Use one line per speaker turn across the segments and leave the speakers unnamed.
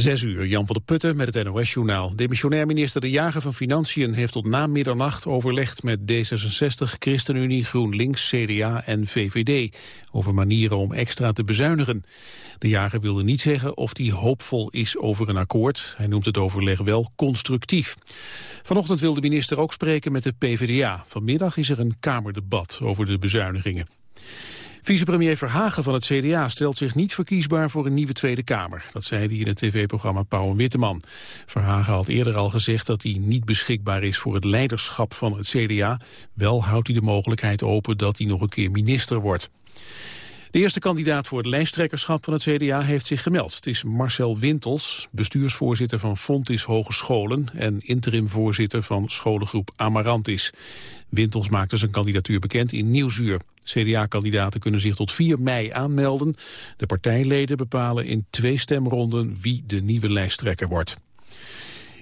Zes uur, Jan van der Putten met het NOS-journaal. Demissionair minister De Jager van Financiën heeft tot na middernacht overlegd met D66, ChristenUnie, GroenLinks, CDA en VVD over manieren om extra te bezuinigen. De Jager wilde niet zeggen of hij hoopvol is over een akkoord. Hij noemt het overleg wel constructief. Vanochtend wil de minister ook spreken met de PvdA. Vanmiddag is er een Kamerdebat over de bezuinigingen. Vicepremier Verhagen van het CDA stelt zich niet verkiesbaar voor een nieuwe Tweede Kamer. Dat zei hij in het tv-programma Pauw en Witteman. Verhagen had eerder al gezegd dat hij niet beschikbaar is voor het leiderschap van het CDA. Wel houdt hij de mogelijkheid open dat hij nog een keer minister wordt. De eerste kandidaat voor het lijsttrekkerschap van het CDA heeft zich gemeld. Het is Marcel Wintels, bestuursvoorzitter van Fontis Hogescholen... en interimvoorzitter van scholengroep Amarantis. Wintels maakte zijn kandidatuur bekend in Nieuwsuur. CDA-kandidaten kunnen zich tot 4 mei aanmelden. De partijleden bepalen in twee stemronden wie de nieuwe lijsttrekker wordt.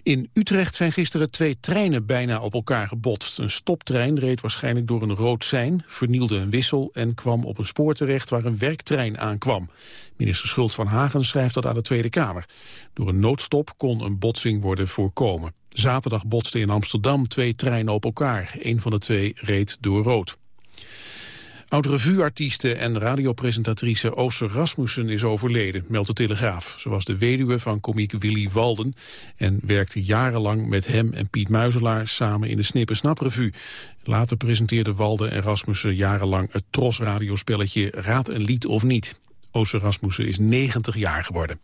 In Utrecht zijn gisteren twee treinen bijna op elkaar gebotst. Een stoptrein reed waarschijnlijk door een rood sein, vernielde een wissel en kwam op een spoor terecht waar een werktrein aankwam. Minister Schultz van Hagen schrijft dat aan de Tweede Kamer. Door een noodstop kon een botsing worden voorkomen. Zaterdag botsten in Amsterdam twee treinen op elkaar. Een van de twee reed door rood. Oud-revueartieste en radiopresentatrice Ooster Rasmussen is overleden, meldt de Telegraaf. Ze was de weduwe van komiek Willy Walden en werkte jarenlang met hem en Piet Muizelaar samen in de Snip Snap Revue. Later presenteerden Walden en Rasmussen jarenlang het Tros radiospelletje Raad een lied of niet. Ooster Rasmussen is 90 jaar geworden.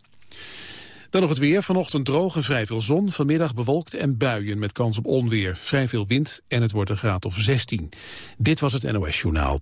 Dan nog het weer. Vanochtend droog en vrij veel zon. Vanmiddag bewolkt en buien met kans op onweer. Vrij veel wind en het wordt een graad of 16. Dit was het NOS Journaal.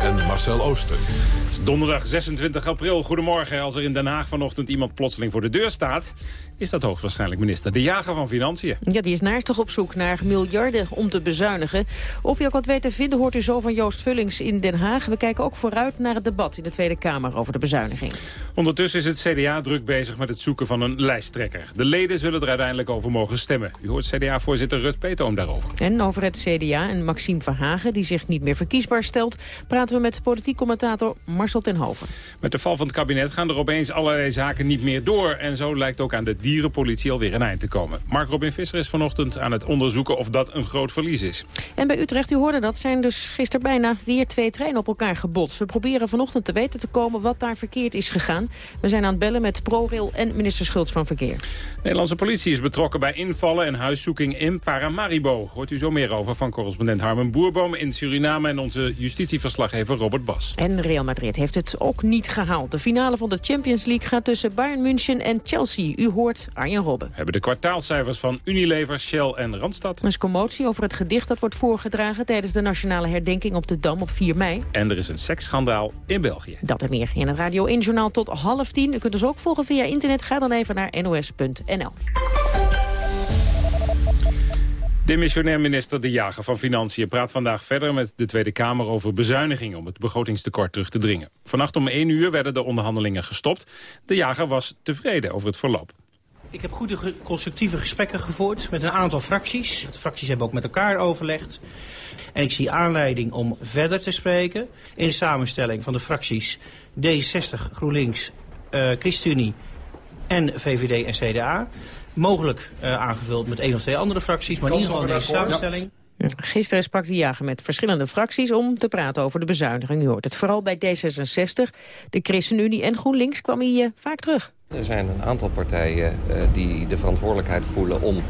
en Marcel Ooster.
Het is donderdag 26 april. Goedemorgen. Als er in Den Haag vanochtend iemand plotseling voor de deur staat... is dat hoogstwaarschijnlijk minister De Jager van Financiën.
Ja, die is naastig op zoek naar miljarden om te bezuinigen. Of u ook wat weet te vinden, hoort u zo van Joost Vullings in Den Haag. We kijken ook vooruit naar het debat in de Tweede Kamer over de bezuiniging.
Ondertussen is het CDA druk bezig met het zoeken van een lijsttrekker. De leden zullen er uiteindelijk over mogen stemmen. U hoort CDA-voorzitter Rut Peetoom daarover.
En over het CDA en Maxime Verhagen, die zich niet meer verkiesbaar stelt... praten we met politiek commentator Marcel Tenhoven.
Met de val van het kabinet gaan er opeens allerlei zaken niet meer door. En zo lijkt ook aan de dierenpolitie alweer een eind te komen. Mark Robin Visser is vanochtend aan het onderzoeken of dat een groot verlies is.
En bij Utrecht, u hoorde dat, zijn dus gisteren bijna weer twee treinen op elkaar gebotst. We proberen vanochtend te weten te komen wat daar verkeerd is gegaan. We zijn aan het bellen met ProRail en minister Schultz van Verkeer.
Nederlandse politie is betrokken bij invallen en huiszoeking in Paramaribo. Hoort u zo meer over van correspondent Harmen Boerboom in Suriname... en onze justitieverslaggever Robert Bas.
En Real Madrid heeft het ook niet gehaald. De finale van de Champions League gaat tussen Bayern München en Chelsea. U hoort Arjen Robben. We
hebben de kwartaalcijfers van Unilever, Shell en Randstad.
Er is commotie over het gedicht dat wordt voorgedragen... tijdens de nationale herdenking op de Dam op 4 mei.
En er is een seksschandaal in België.
Dat en meer in het Radio 1-journaal tot half tien. U kunt ons ook volgen via internet. Ga dan even naar nos.nl.
Demissionair minister De Jager van Financiën praat vandaag verder met de Tweede Kamer over bezuinigingen om het begrotingstekort terug te dringen. Vannacht om 1 uur werden de onderhandelingen gestopt. De Jager was tevreden over het verloop.
Ik heb goede constructieve gesprekken gevoerd met een aantal fracties. De fracties hebben ook met elkaar overlegd. En ik zie aanleiding om verder te spreken in de samenstelling van de fracties D60, GroenLinks, uh, ChristenUnie en VVD en CDA. Mogelijk uh, aangevuld met één of twee andere fracties, maar in ieder geval deze samenstelling.
Gisteren sprak de jager met verschillende fracties om te praten over de bezuiniging. U hoort het vooral bij D66, de ChristenUnie en GroenLinks kwam hij uh, vaak terug.
Er zijn een aantal partijen uh, die de verantwoordelijkheid voelen om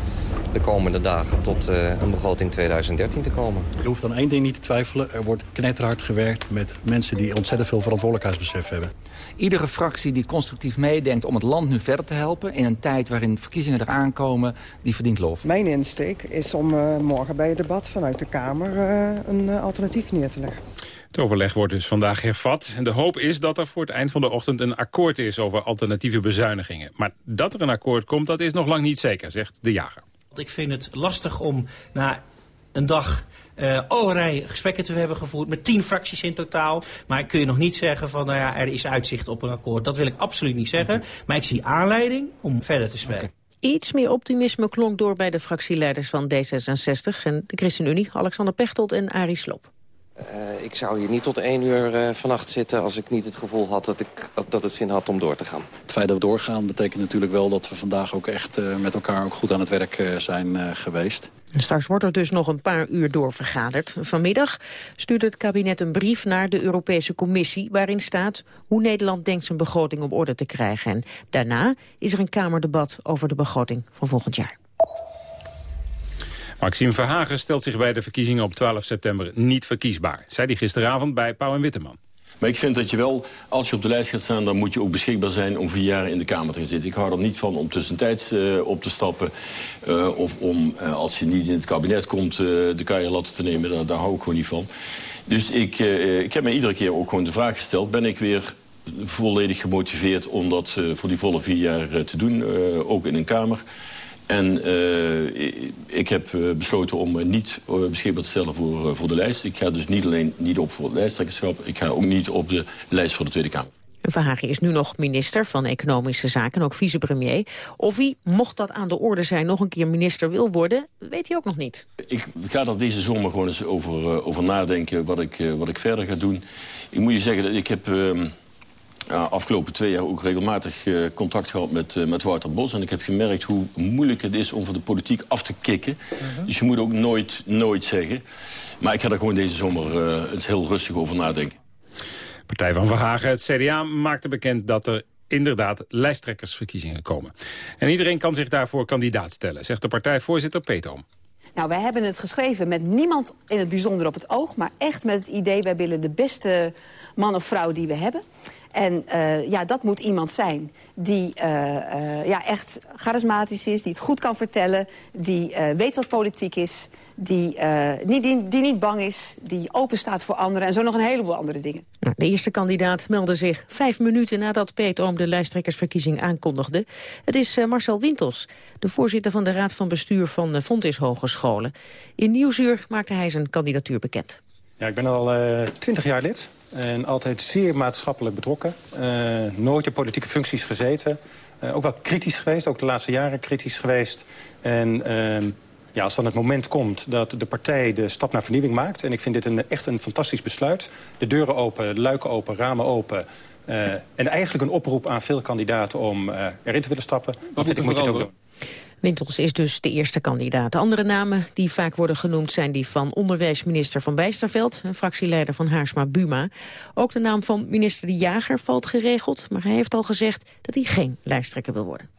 de komende dagen tot uh, een begroting 2013 te komen.
Je hoeft dan één ding niet te twijfelen. Er wordt knetterhard gewerkt met mensen die ontzettend veel verantwoordelijkheidsbesef hebben.
Iedere fractie die constructief meedenkt om het land nu verder te helpen... in een tijd waarin verkiezingen eraan komen, die verdient lof.
Mijn insteek is om uh, morgen bij het debat vanuit de Kamer uh, een alternatief neer te leggen.
Het overleg wordt dus vandaag hervat. En de hoop is dat er voor het eind van de ochtend een akkoord is over alternatieve bezuinigingen. Maar dat er een akkoord komt, dat is nog lang niet zeker, zegt de jager.
Ik vind het lastig om na een dag uh, allerlei gesprekken te hebben gevoerd met tien fracties in totaal. Maar kun je nog niet zeggen van nou ja, er is uitzicht op een akkoord. Dat wil ik absoluut niet zeggen. Maar ik zie aanleiding om verder te spreken.
Iets meer optimisme klonk door bij de fractieleiders van D66 en de ChristenUnie, Alexander Pechtold en Arie Slob.
Uh, ik zou hier niet tot één uur uh, vannacht zitten als ik niet het gevoel had dat, ik, dat het zin had om door te gaan.
Het feit dat we doorgaan betekent natuurlijk wel dat we vandaag ook echt uh, met elkaar ook goed aan het werk zijn geweest.
Straks wordt er dus nog een paar uur doorvergaderd. Vanmiddag stuurt het kabinet een brief naar de Europese Commissie... waarin staat hoe Nederland denkt zijn begroting op orde te krijgen. En daarna is er een Kamerdebat over de begroting van volgend jaar.
Maxime Verhagen stelt zich bij de verkiezingen op 12 september niet verkiesbaar. Zei hij gisteravond bij Pauw en Witteman.
Maar ik vind dat je wel, als je op de lijst gaat staan... dan moet je ook beschikbaar zijn om vier jaar in de Kamer te gaan zitten. Ik hou er niet van om tussentijds uh, op te stappen... Uh, of om, uh, als je niet in het kabinet komt, de kajerlatten te nemen. Daar, daar, hou ik gewoon niet van. Dus ik, ik heb mij iedere keer ook gewoon de vraag gesteld... ben ik weer volledig gemotiveerd om dat voor die volle vier jaar te doen, ook in een Kamer... En uh, ik heb uh, besloten om uh, niet beschikbaar te stellen voor, voor de lijst. Ik ga dus niet alleen niet op voor het lijsttrekkerschap... ik ga ook niet op de lijst voor de Tweede Kamer.
Verhagen is nu nog minister van Economische Zaken, ook vicepremier. Of hij, mocht dat aan de orde zijn, nog een keer minister wil worden, weet hij ook nog niet.
Ik ga er deze zomer gewoon eens over, over nadenken wat ik, wat ik verder ga doen. Ik moet je zeggen dat ik heb... Ehm, uh, afgelopen twee jaar ook regelmatig uh, contact gehad met, uh, met Wouter Bos. En ik heb gemerkt hoe moeilijk het is om van de politiek af te kicken. -huh. Dus je moet ook nooit, nooit zeggen. Maar ik ga er gewoon deze zomer eens heel rustig over nadenken.
Partij van Verhagen, het CDA, maakte bekend dat er inderdaad lijsttrekkersverkiezingen komen. En iedereen kan zich daarvoor kandidaat stellen, zegt de partijvoorzitter Peetoom.
Nou, wij hebben het geschreven met niemand in het bijzonder op het oog... maar echt met het idee, wij willen de beste man of vrouw die we hebben. En uh, ja, dat moet iemand zijn die uh, uh, ja, echt charismatisch is, die het goed kan vertellen... die weet wat politiek is, die, niet, die, die, niet bang is, die open staat voor anderen... en zo nog een heleboel andere dingen.
Nou, de eerste kandidaat meldde zich vijf minuten nadat Peet Oom de lijsttrekkersverkiezing aankondigde. Het is Marcel Wintels, de voorzitter van de Raad van Bestuur van de Fontis Hogescholen. In Nieuwsuur maakte hij zijn kandidatuur bekend.
Ja, ik ben al twintig jaar lid en altijd zeer maatschappelijk betrokken. Uh, nooit in politieke functies gezeten. Uh, ook wel kritisch geweest, ook de laatste jaren kritisch geweest. En uh, ja, als dan het moment komt dat de partij de stap naar vernieuwing maakt... en ik vind dit een, echt een fantastisch besluit. De deuren open, de luiken open, ramen open... en eigenlijk een oproep aan veel kandidaten om erin te willen stappen.
Wat vind ik moet je het ook doen.
Wintels is dus de eerste kandidaat. De andere namen die vaak worden genoemd zijn die van onderwijsminister Van Bijsterveld... en fractieleider van Haarsma Buma. Ook de naam van minister De Jager valt geregeld... maar hij heeft al gezegd dat hij geen lijsttrekker wil worden.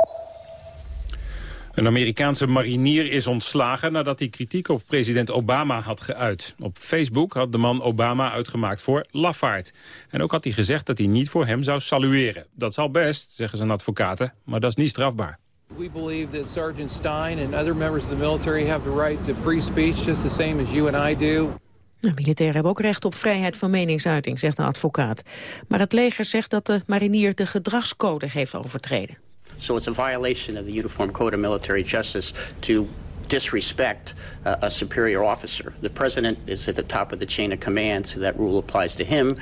Een Amerikaanse marinier is ontslagen nadat hij kritiek op president Obama had geuit. Op Facebook had de man Obama uitgemaakt voor lafaard. En ook had hij gezegd dat hij niet voor hem zou salueren. Dat zal best, zeggen zijn advocaten, maar dat is niet strafbaar.
We believe that Sergeant Stein and other members of the military have the right to free speech just the same as you and I do.
Militairen hebben ook recht op vrijheid van meningsuiting, zegt een advocaat. Maar het leger zegt dat de marinier de gedragscode heeft overtreden.
So it's a violation of the Uniform Code of Military Justice to disrespect uh, a superior officer. The president is at the top of the chain of command, so that rule applies to him.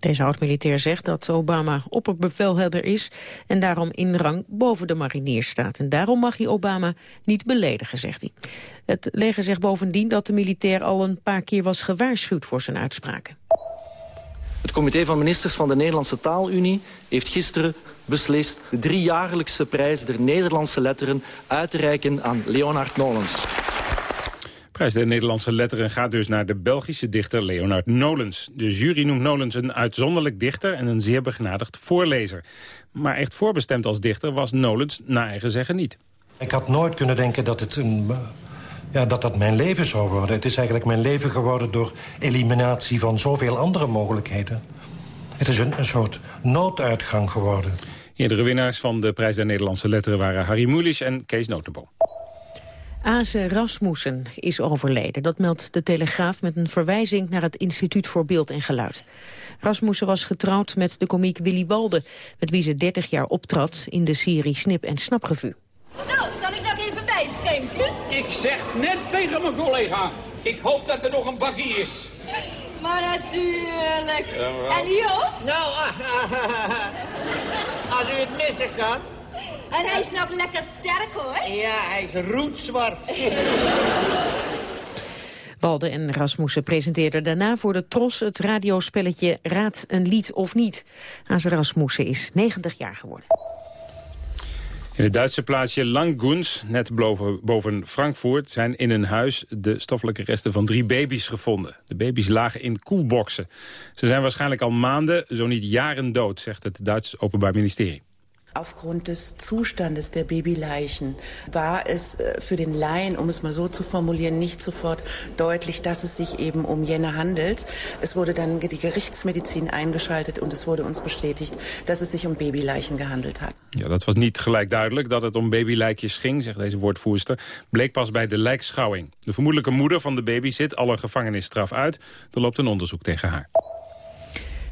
Deze oud-militair zegt dat Obama opperbevelhebber is... en daarom in rang boven de mariniers staat. En daarom mag hij Obama niet beledigen, zegt hij. Het leger zegt bovendien dat de militair al een paar keer was gewaarschuwd voor zijn uitspraken.
Het comité van ministers van de Nederlandse Taalunie heeft gisteren beslist de driejaarlijkse prijs der Nederlandse letteren uit te reiken aan Leonard Nolens
prijs der Nederlandse letteren gaat dus naar de Belgische dichter Leonard Nolens. De jury noemt Nolens een uitzonderlijk dichter en een zeer begnadigd voorlezer. Maar echt voorbestemd als dichter was Nolens naar eigen zeggen niet.
Ik had nooit kunnen denken dat het een ja, dat dat mijn leven zou worden. Het is eigenlijk mijn leven geworden door eliminatie van zoveel andere mogelijkheden. Het is een, een soort nooduitgang geworden.
Eerdere winnaars van de prijs der Nederlandse letteren waren Harry Mulisch en Kees Notenboom.
Aze Rasmussen is overleden. Dat meldt de Telegraaf met een verwijzing naar het Instituut voor Beeld en Geluid. Rasmussen was getrouwd met de komiek Willy Walde... met wie ze 30 jaar optrad in de serie Snip en Snapgevu.
Zo, zal ik nog even bijschenken?
Ik zeg net tegen mijn collega, ik hoop dat er nog een bakkie is.
Maar natuurlijk. en u ook?
Nou, als u het missen kan.
En hij is nog lekker sterk, hoor.
Ja, hij is roetzwart.
Walde en Rasmussen presenteerden daarna voor de Tros het radiospelletje Raad een lied of niet. Haze Rasmussen is 90 jaar geworden.
In het Duitse plaatsje Languns, net boven, boven Frankfurt... zijn in een huis de stoffelijke resten van drie baby's gevonden. De baby's lagen in koelboxen. Ze zijn waarschijnlijk al maanden, zo niet jaren dood... zegt het Duitse Openbaar Ministerie.
Aufgrund des Zustandes der Babyleichen war es äh, für den Laien, um es mal so zu formulieren, nicht sofort deutlich, dass es sich eben um jene handelt. Es wurde dann die Gerichtsmedizin eingeschaltet und es wurde uns bestätigt, dass es sich um Babyleichen gehandelt hat.
Ja, dat was niet gelijk duidelijk dat het om babylijkjes ging, zegt deze woordvoerster. Bleek pas bij de lijkschouwing. De vermoedelijke moeder van de baby zit al een gevangenisstraf uit. Er loopt een onderzoek tegen haar.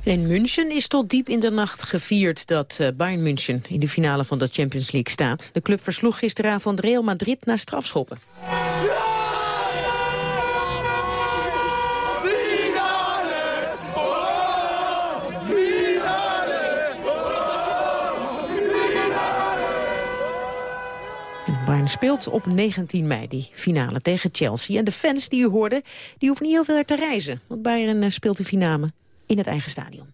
In München is tot diep in de nacht gevierd dat uh, Bayern München in de finale van de Champions League staat. De club versloeg gisteravond Real Madrid naar strafschoppen. Bayern speelt op 19 mei die finale tegen Chelsea. En de fans die u hoorde, die hoeven niet heel veel te reizen. Want Bayern uh, speelt de finale in het eigen stadion.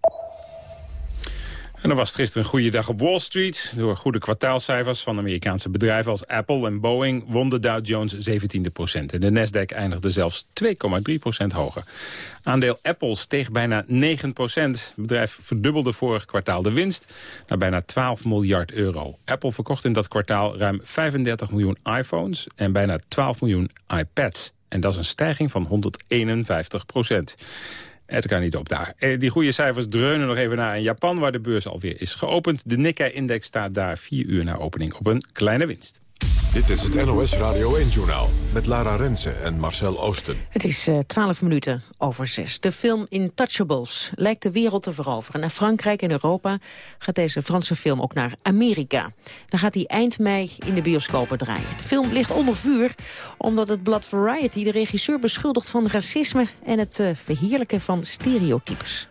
En dan was gisteren een goede dag op Wall Street. Door goede kwartaalcijfers van Amerikaanse bedrijven als Apple en Boeing... won de Dow Jones 17 procent. En de Nasdaq eindigde zelfs 2,3 procent hoger. Aandeel Apple steeg bijna 9 procent. Het bedrijf verdubbelde vorig kwartaal de winst naar bijna 12 miljard euro. Apple verkocht in dat kwartaal ruim 35 miljoen iPhones... en bijna 12 miljoen iPads. En dat is een stijging van 151 procent. Het kan niet op daar. Eh, die goede cijfers dreunen nog even naar in Japan... waar de beurs alweer is geopend. De Nikkei-index staat daar vier uur na opening op een kleine winst.
Dit is het NOS Radio 1-journaal met Lara Rensen en Marcel Oosten.
Het is uh, 12 minuten over zes. De film Intouchables lijkt de wereld te veroveren. Naar Frankrijk en Europa gaat deze Franse film ook naar Amerika. Dan gaat hij eind mei in de bioscopen draaien. De film ligt onder vuur omdat het blad Variety de regisseur beschuldigt van racisme... en het uh, verheerlijken van stereotypes.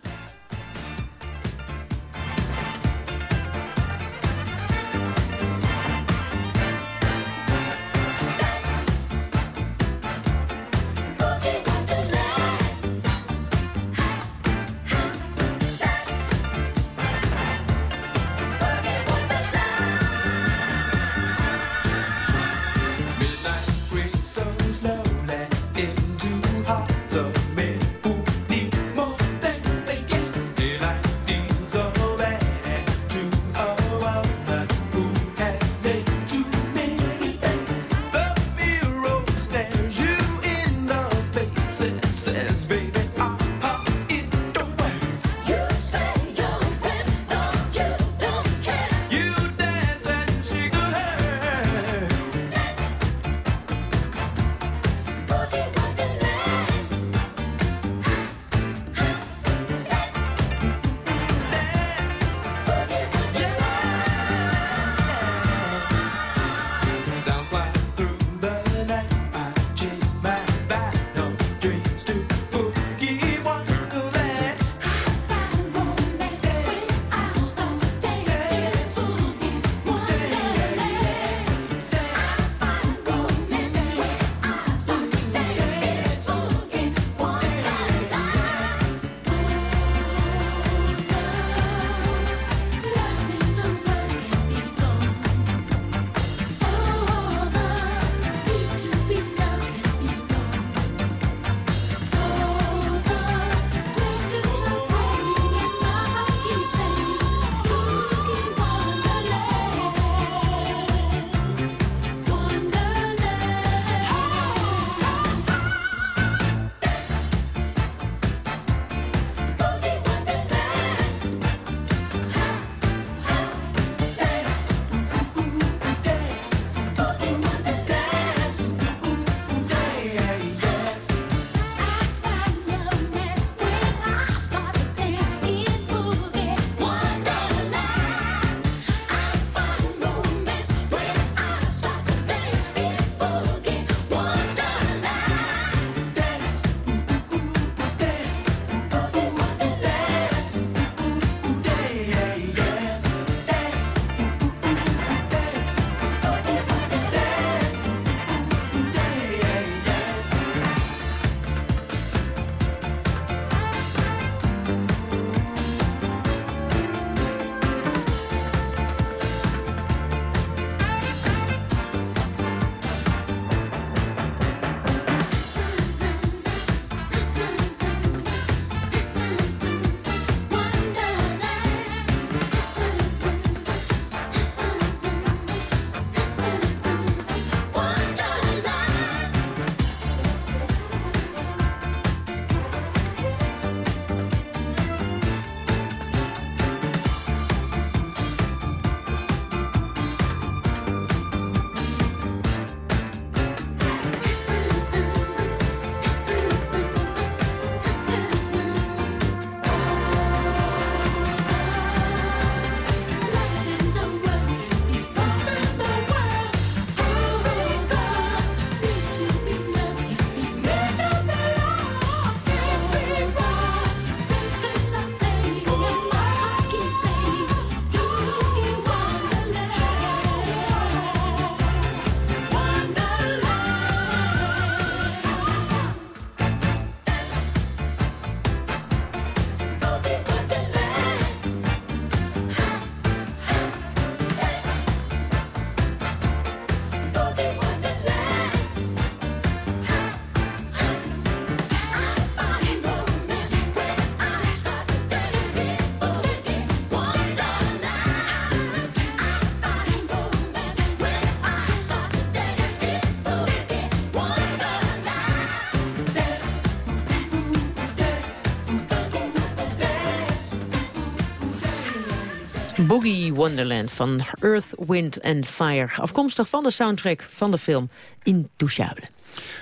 Boogie Wonderland van Earth, Wind and Fire. Afkomstig van de soundtrack van de film Intouchable.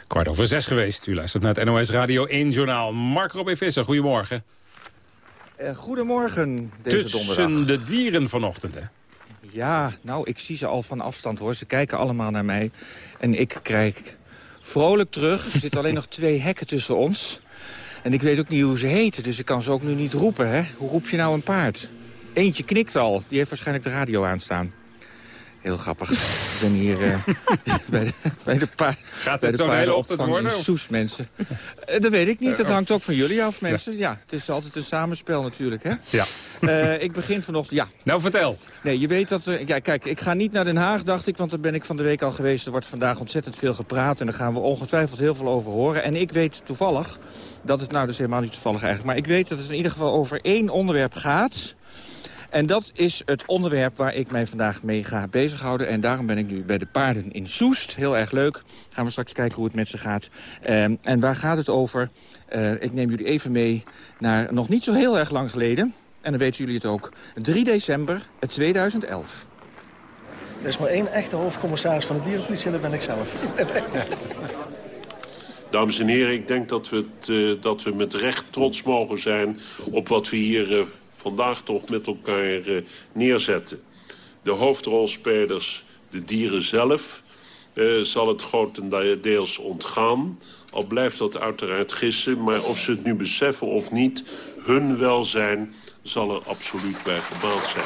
Kwart over zes geweest. U luistert naar het NOS Radio 1 Journaal. Mark Robin Visser, goedemorgen.
Uh, goedemorgen deze
Tussen
donderdag.
de dieren vanochtend, hè?
Ja, nou, ik zie ze al van afstand, hoor. Ze kijken allemaal naar mij. En ik kijk vrolijk terug. Er zitten alleen nog twee hekken tussen ons. En ik weet ook niet hoe ze heten, dus ik kan ze ook nu niet roepen, hè. Hoe roep je nou een paard? Eentje knikt al. Die heeft waarschijnlijk de radio aanstaan. Heel grappig. ik ben hier uh, bij, de, bij de paard.
Gaat
bij
het
de
zo'n hele ochtend worden?
in Soest, mensen. Uh, dat weet ik niet. Dat hangt ook van jullie af, mensen. Ja, het is altijd een samenspel natuurlijk, hè?
Ja.
Uh, ik begin vanochtend... Ja.
Nou, vertel.
Nee, je weet dat... Ja, kijk, ik ga niet naar Den Haag, dacht ik, want daar ben ik van de week al geweest. Er wordt vandaag ontzettend veel gepraat en daar gaan we ongetwijfeld heel veel over horen. En ik weet toevallig, dat het nou dus helemaal niet toevallig eigenlijk... maar ik weet dat het in ieder geval over één onderwerp gaat... En dat is het onderwerp waar ik mij vandaag mee ga bezighouden. En daarom ben ik nu bij de paarden in Soest. Heel erg leuk. Gaan we straks kijken hoe het met ze gaat. Um, en waar gaat het over? Uh, ik neem jullie even mee naar nog niet zo heel erg lang geleden. En dan weten jullie het ook. 3 december 2011.
Er is maar één echte hoofdcommissaris van de dierenpolitie en dat ben ik zelf.
Dames en heren, ik denk dat we, het, uh, dat we met recht trots mogen zijn op wat we hier... Uh, vandaag toch met elkaar uh, neerzetten. De hoofdrolspelers, de dieren zelf, uh, zal het grotendeels ontgaan. Al blijft dat uiteraard gissen, maar of ze het nu beseffen of niet... hun welzijn zal er absoluut bij gebaat zijn.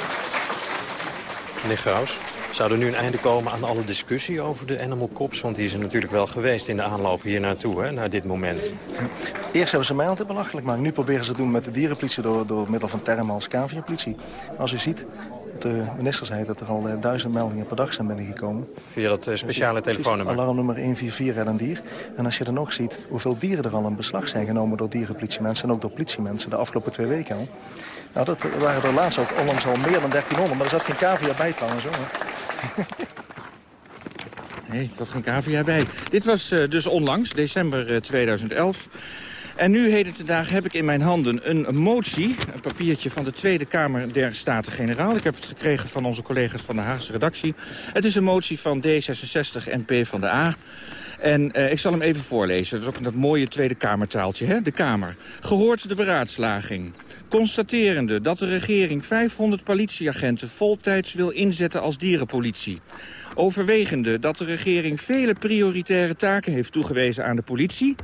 Meneer Graus, zou er nu een einde komen aan alle discussie over de animal cops? Want die is er natuurlijk wel geweest in de aanloop hier naartoe, hè, naar dit moment.
Eerst hebben ze mij altijd belachelijk gemaakt. Nu proberen ze het doen met de dierenpolitie door, door middel van termen als caviapolitie. Als u ziet, de minister zei dat er al uh, duizend meldingen per dag zijn binnengekomen.
Via dat uh, speciale telefoonnummer?
Alarmnummer 144 Red een Dier. En als je dan ook ziet hoeveel dieren er al in beslag zijn genomen door dierenpolitiemensen... en ook door politiemensen de afgelopen twee weken al. Nou, dat waren er laatst ook onlangs al meer dan 1300, maar er zat geen cavia bij trouwens hoor.
Nee, er zat geen cavia bij. Dit was uh, dus onlangs, december uh, 2011. En nu, heden te dagen, heb ik in mijn handen een motie... een papiertje van de Tweede Kamer der Staten-Generaal. Ik heb het gekregen van onze collega's van de Haagse redactie. Het is een motie van D66 en P van de A. En uh, ik zal hem even voorlezen. Dat is ook dat mooie Tweede Kamertaaltje, hè? De Kamer. Gehoord de beraadslaging. Constaterende dat de regering 500 politieagenten voltijds wil inzetten als dierenpolitie. Overwegende dat de regering vele prioritaire taken heeft toegewezen aan de politie.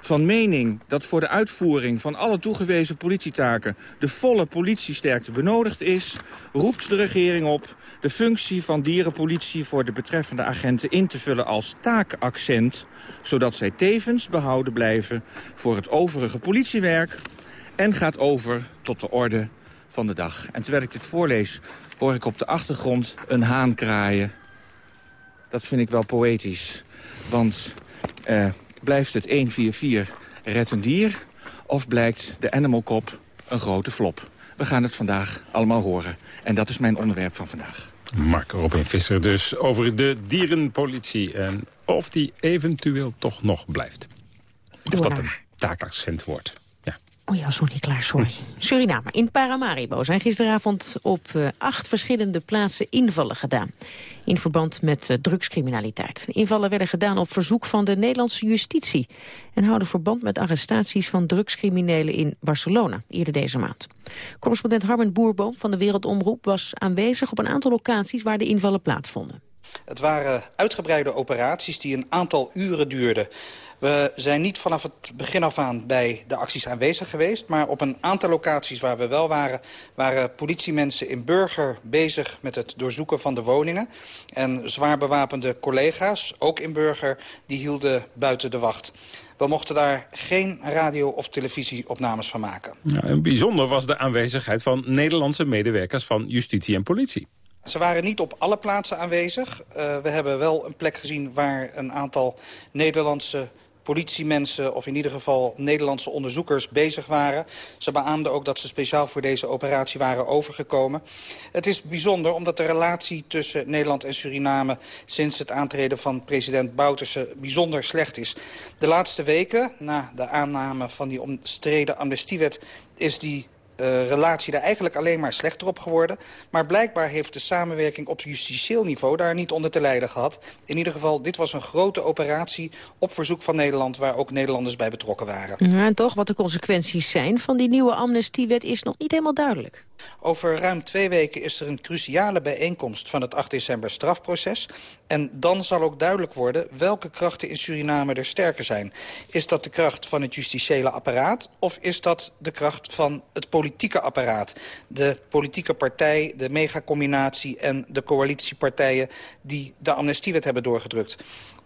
Van mening dat voor de uitvoering van alle toegewezen politietaken de volle politiesterkte benodigd is, roept de regering op de functie van dierenpolitie voor de betreffende agenten in te vullen als taakaccent, zodat zij tevens behouden blijven voor het overige politiewerk en gaat over tot de orde van de dag. En terwijl ik dit voorlees, hoor ik op de achtergrond een haan kraaien. Dat vind ik wel poëtisch. Want uh, blijft het 144 red een dier... of blijkt de Animal Cop een grote flop? We gaan het vandaag allemaal horen. En dat is mijn onderwerp van vandaag.
Mark Robin Visser dus over de dierenpolitie. En of die eventueel toch nog blijft. Of dat een taakaccent wordt.
Oh ja, sorry, klaar, sorry. Suriname. In Paramaribo zijn gisteravond op uh, acht verschillende plaatsen invallen gedaan. In verband met uh, drugscriminaliteit. Invallen werden gedaan op verzoek van de Nederlandse justitie. En houden verband met arrestaties van drugscriminelen in Barcelona. Eerder deze maand. Correspondent Harmen Boerboom van de Wereldomroep was aanwezig op een aantal locaties waar de invallen plaatsvonden.
Het waren uitgebreide operaties die een aantal uren duurden. We zijn niet vanaf het begin af aan bij de acties aanwezig geweest... maar op een aantal locaties waar we wel waren... waren politiemensen in Burger bezig met het doorzoeken van de woningen. En zwaar bewapende collega's, ook in Burger, die hielden buiten de wacht. We mochten daar geen radio- of televisieopnames van maken.
En bijzonder was de aanwezigheid van Nederlandse medewerkers van justitie en politie.
Ze waren niet op alle plaatsen aanwezig. Uh, we hebben wel een plek gezien waar een aantal Nederlandse politiemensen... of in ieder geval Nederlandse onderzoekers bezig waren. Ze beaamden ook dat ze speciaal voor deze operatie waren overgekomen. Het is bijzonder omdat de relatie tussen Nederland en Suriname... sinds het aantreden van president Bouterse bijzonder slecht is. De laatste weken, na de aanname van die omstreden amnestiewet... is die uh, relatie daar eigenlijk alleen maar slechter op geworden. Maar blijkbaar heeft de samenwerking op justitieel niveau daar niet onder te lijden gehad. In ieder geval, dit was een grote operatie op verzoek van Nederland... waar ook Nederlanders bij betrokken waren.
Ja, en toch, wat de consequenties zijn van die nieuwe amnestiewet is nog niet helemaal duidelijk.
Over ruim twee weken is er een cruciale bijeenkomst van het 8 december strafproces. En dan zal ook duidelijk worden welke krachten in Suriname er sterker zijn. Is dat de kracht van het justitiële apparaat of is dat de kracht van het politieke apparaat? De politieke partij, de megacombinatie en de coalitiepartijen die de amnestiewet hebben doorgedrukt.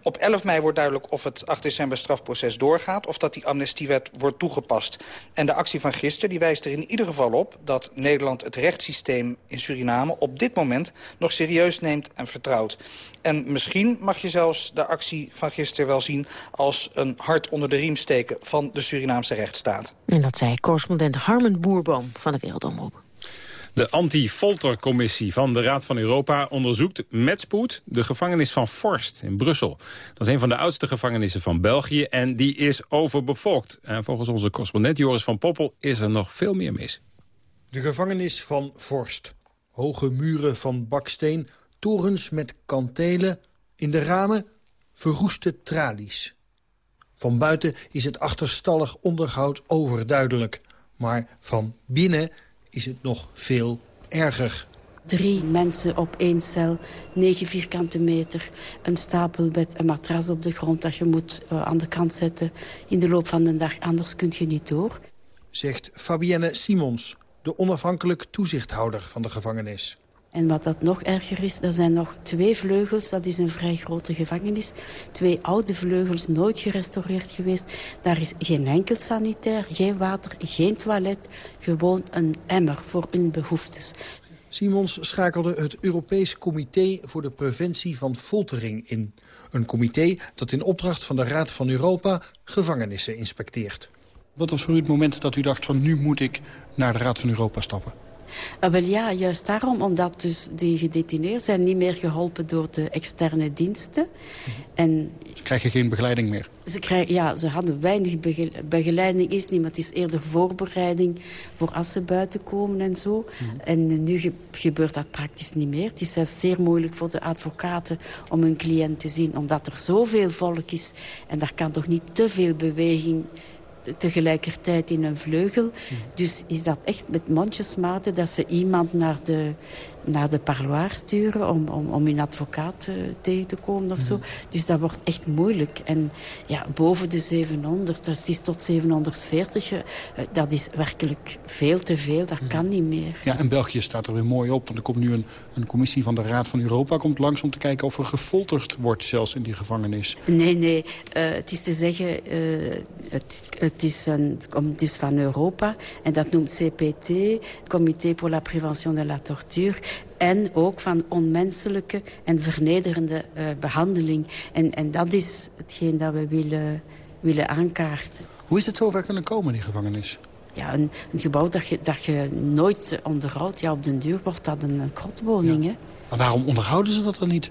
Op 11 mei wordt duidelijk of het 8 december strafproces doorgaat... of dat die amnestiewet wordt toegepast. En de actie van gisteren die wijst er in ieder geval op... dat Nederland het rechtssysteem in Suriname op dit moment nog serieus neemt en vertrouwt. En misschien mag je zelfs de actie van gisteren wel zien... als een hart onder de riem steken van de Surinaamse rechtsstaat.
En dat zei correspondent Harmen Boerboom van het Wereldomroep.
De anti-foltercommissie van de Raad van Europa onderzoekt met spoed de gevangenis van Forst in Brussel. Dat is een van de oudste gevangenissen van België en die is overbevolkt. En volgens onze correspondent Joris van Poppel is er nog veel meer mis.
De gevangenis van Forst. Hoge muren van baksteen, torens met kantelen, in de ramen verroeste tralies. Van buiten is het achterstallig onderhoud overduidelijk. Maar van binnen is het nog veel erger.
Drie mensen op één cel, negen vierkante meter, een stapelbed, een matras op de grond dat je moet uh, aan de kant zetten in de loop van de dag, anders kun je niet door.
Zegt Fabienne Simons, de onafhankelijk toezichthouder van de gevangenis.
En wat dat nog erger is, er zijn nog twee vleugels. Dat is een vrij grote gevangenis. Twee oude vleugels, nooit gerestaureerd geweest. Daar is geen enkel sanitair, geen water, geen toilet. Gewoon een emmer voor hun behoeftes.
Simons schakelde het Europees Comité voor de Preventie van Foltering in. Een comité dat in opdracht van de Raad van Europa gevangenissen inspecteert.
Wat was voor u het moment dat u dacht van nu moet ik naar de Raad van Europa stappen?
Uh, wel ja, juist daarom, omdat dus die gedetineerden zijn niet meer geholpen door de externe diensten.
Mhm. En ze krijgen geen begeleiding meer?
Ze, krijgen, ja, ze hadden weinig begeleiding, is niet, maar het is eerder voorbereiding voor als ze buiten komen en zo. Mhm. En nu gebeurt dat praktisch niet meer. Het is zelfs zeer moeilijk voor de advocaten om hun cliënt te zien, omdat er zoveel volk is. En daar kan toch niet te veel beweging tegelijkertijd in een vleugel. Dus is dat echt met mondjesmaten dat ze iemand naar de naar de parloir sturen om, om, om hun advocaat uh, tegen te komen of zo. Dus dat wordt echt moeilijk. En ja, boven de 700, dat is tot 740, uh, dat is werkelijk veel te veel. Dat kan niet meer.
Ja, en België staat er weer mooi op. Want er komt nu een, een commissie van de Raad van Europa komt langs om te kijken of er gefolterd wordt zelfs in die gevangenis.
Nee, nee. Uh, het is te zeggen, het, het, is een, het is van Europa en dat noemt CPT, Comité pour la Prévention de la Torture. En ook van onmenselijke en vernederende uh, behandeling. En, en dat is hetgeen dat we willen, willen aankaarten.
Hoe is het zover kunnen komen, die gevangenis?
Ja, een, een gebouw dat je, dat je nooit onderhoudt. Ja, op den duur wordt dat een, een krotwoning. Hè?
Maar waarom onderhouden ze dat dan niet?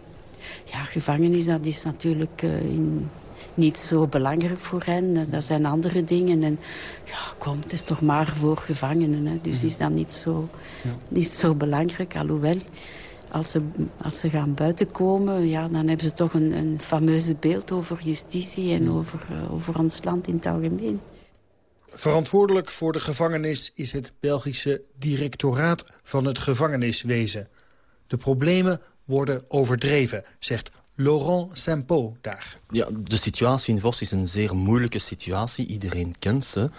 Ja, gevangenis, dat is natuurlijk uh, in niet zo belangrijk voor hen. Eh, dat zijn andere dingen. En ja, kom, het is toch maar voor gevangenen. Hè. Dus mm is dat niet zo, ja. niet zo belangrijk. Alhoewel, als ze, als ze gaan buiten komen, ja, dan hebben ze toch een, een fameuze beeld over justitie en over, uh, over ons land in het algemeen.
Verantwoordelijk voor de gevangenis is het Belgische directoraat van het gevangeniswezen. De problemen worden overdreven, zegt Laurent Sempo daar.
Ja, de situatie in Vos is een zeer moeilijke situatie. Iedereen kent ze.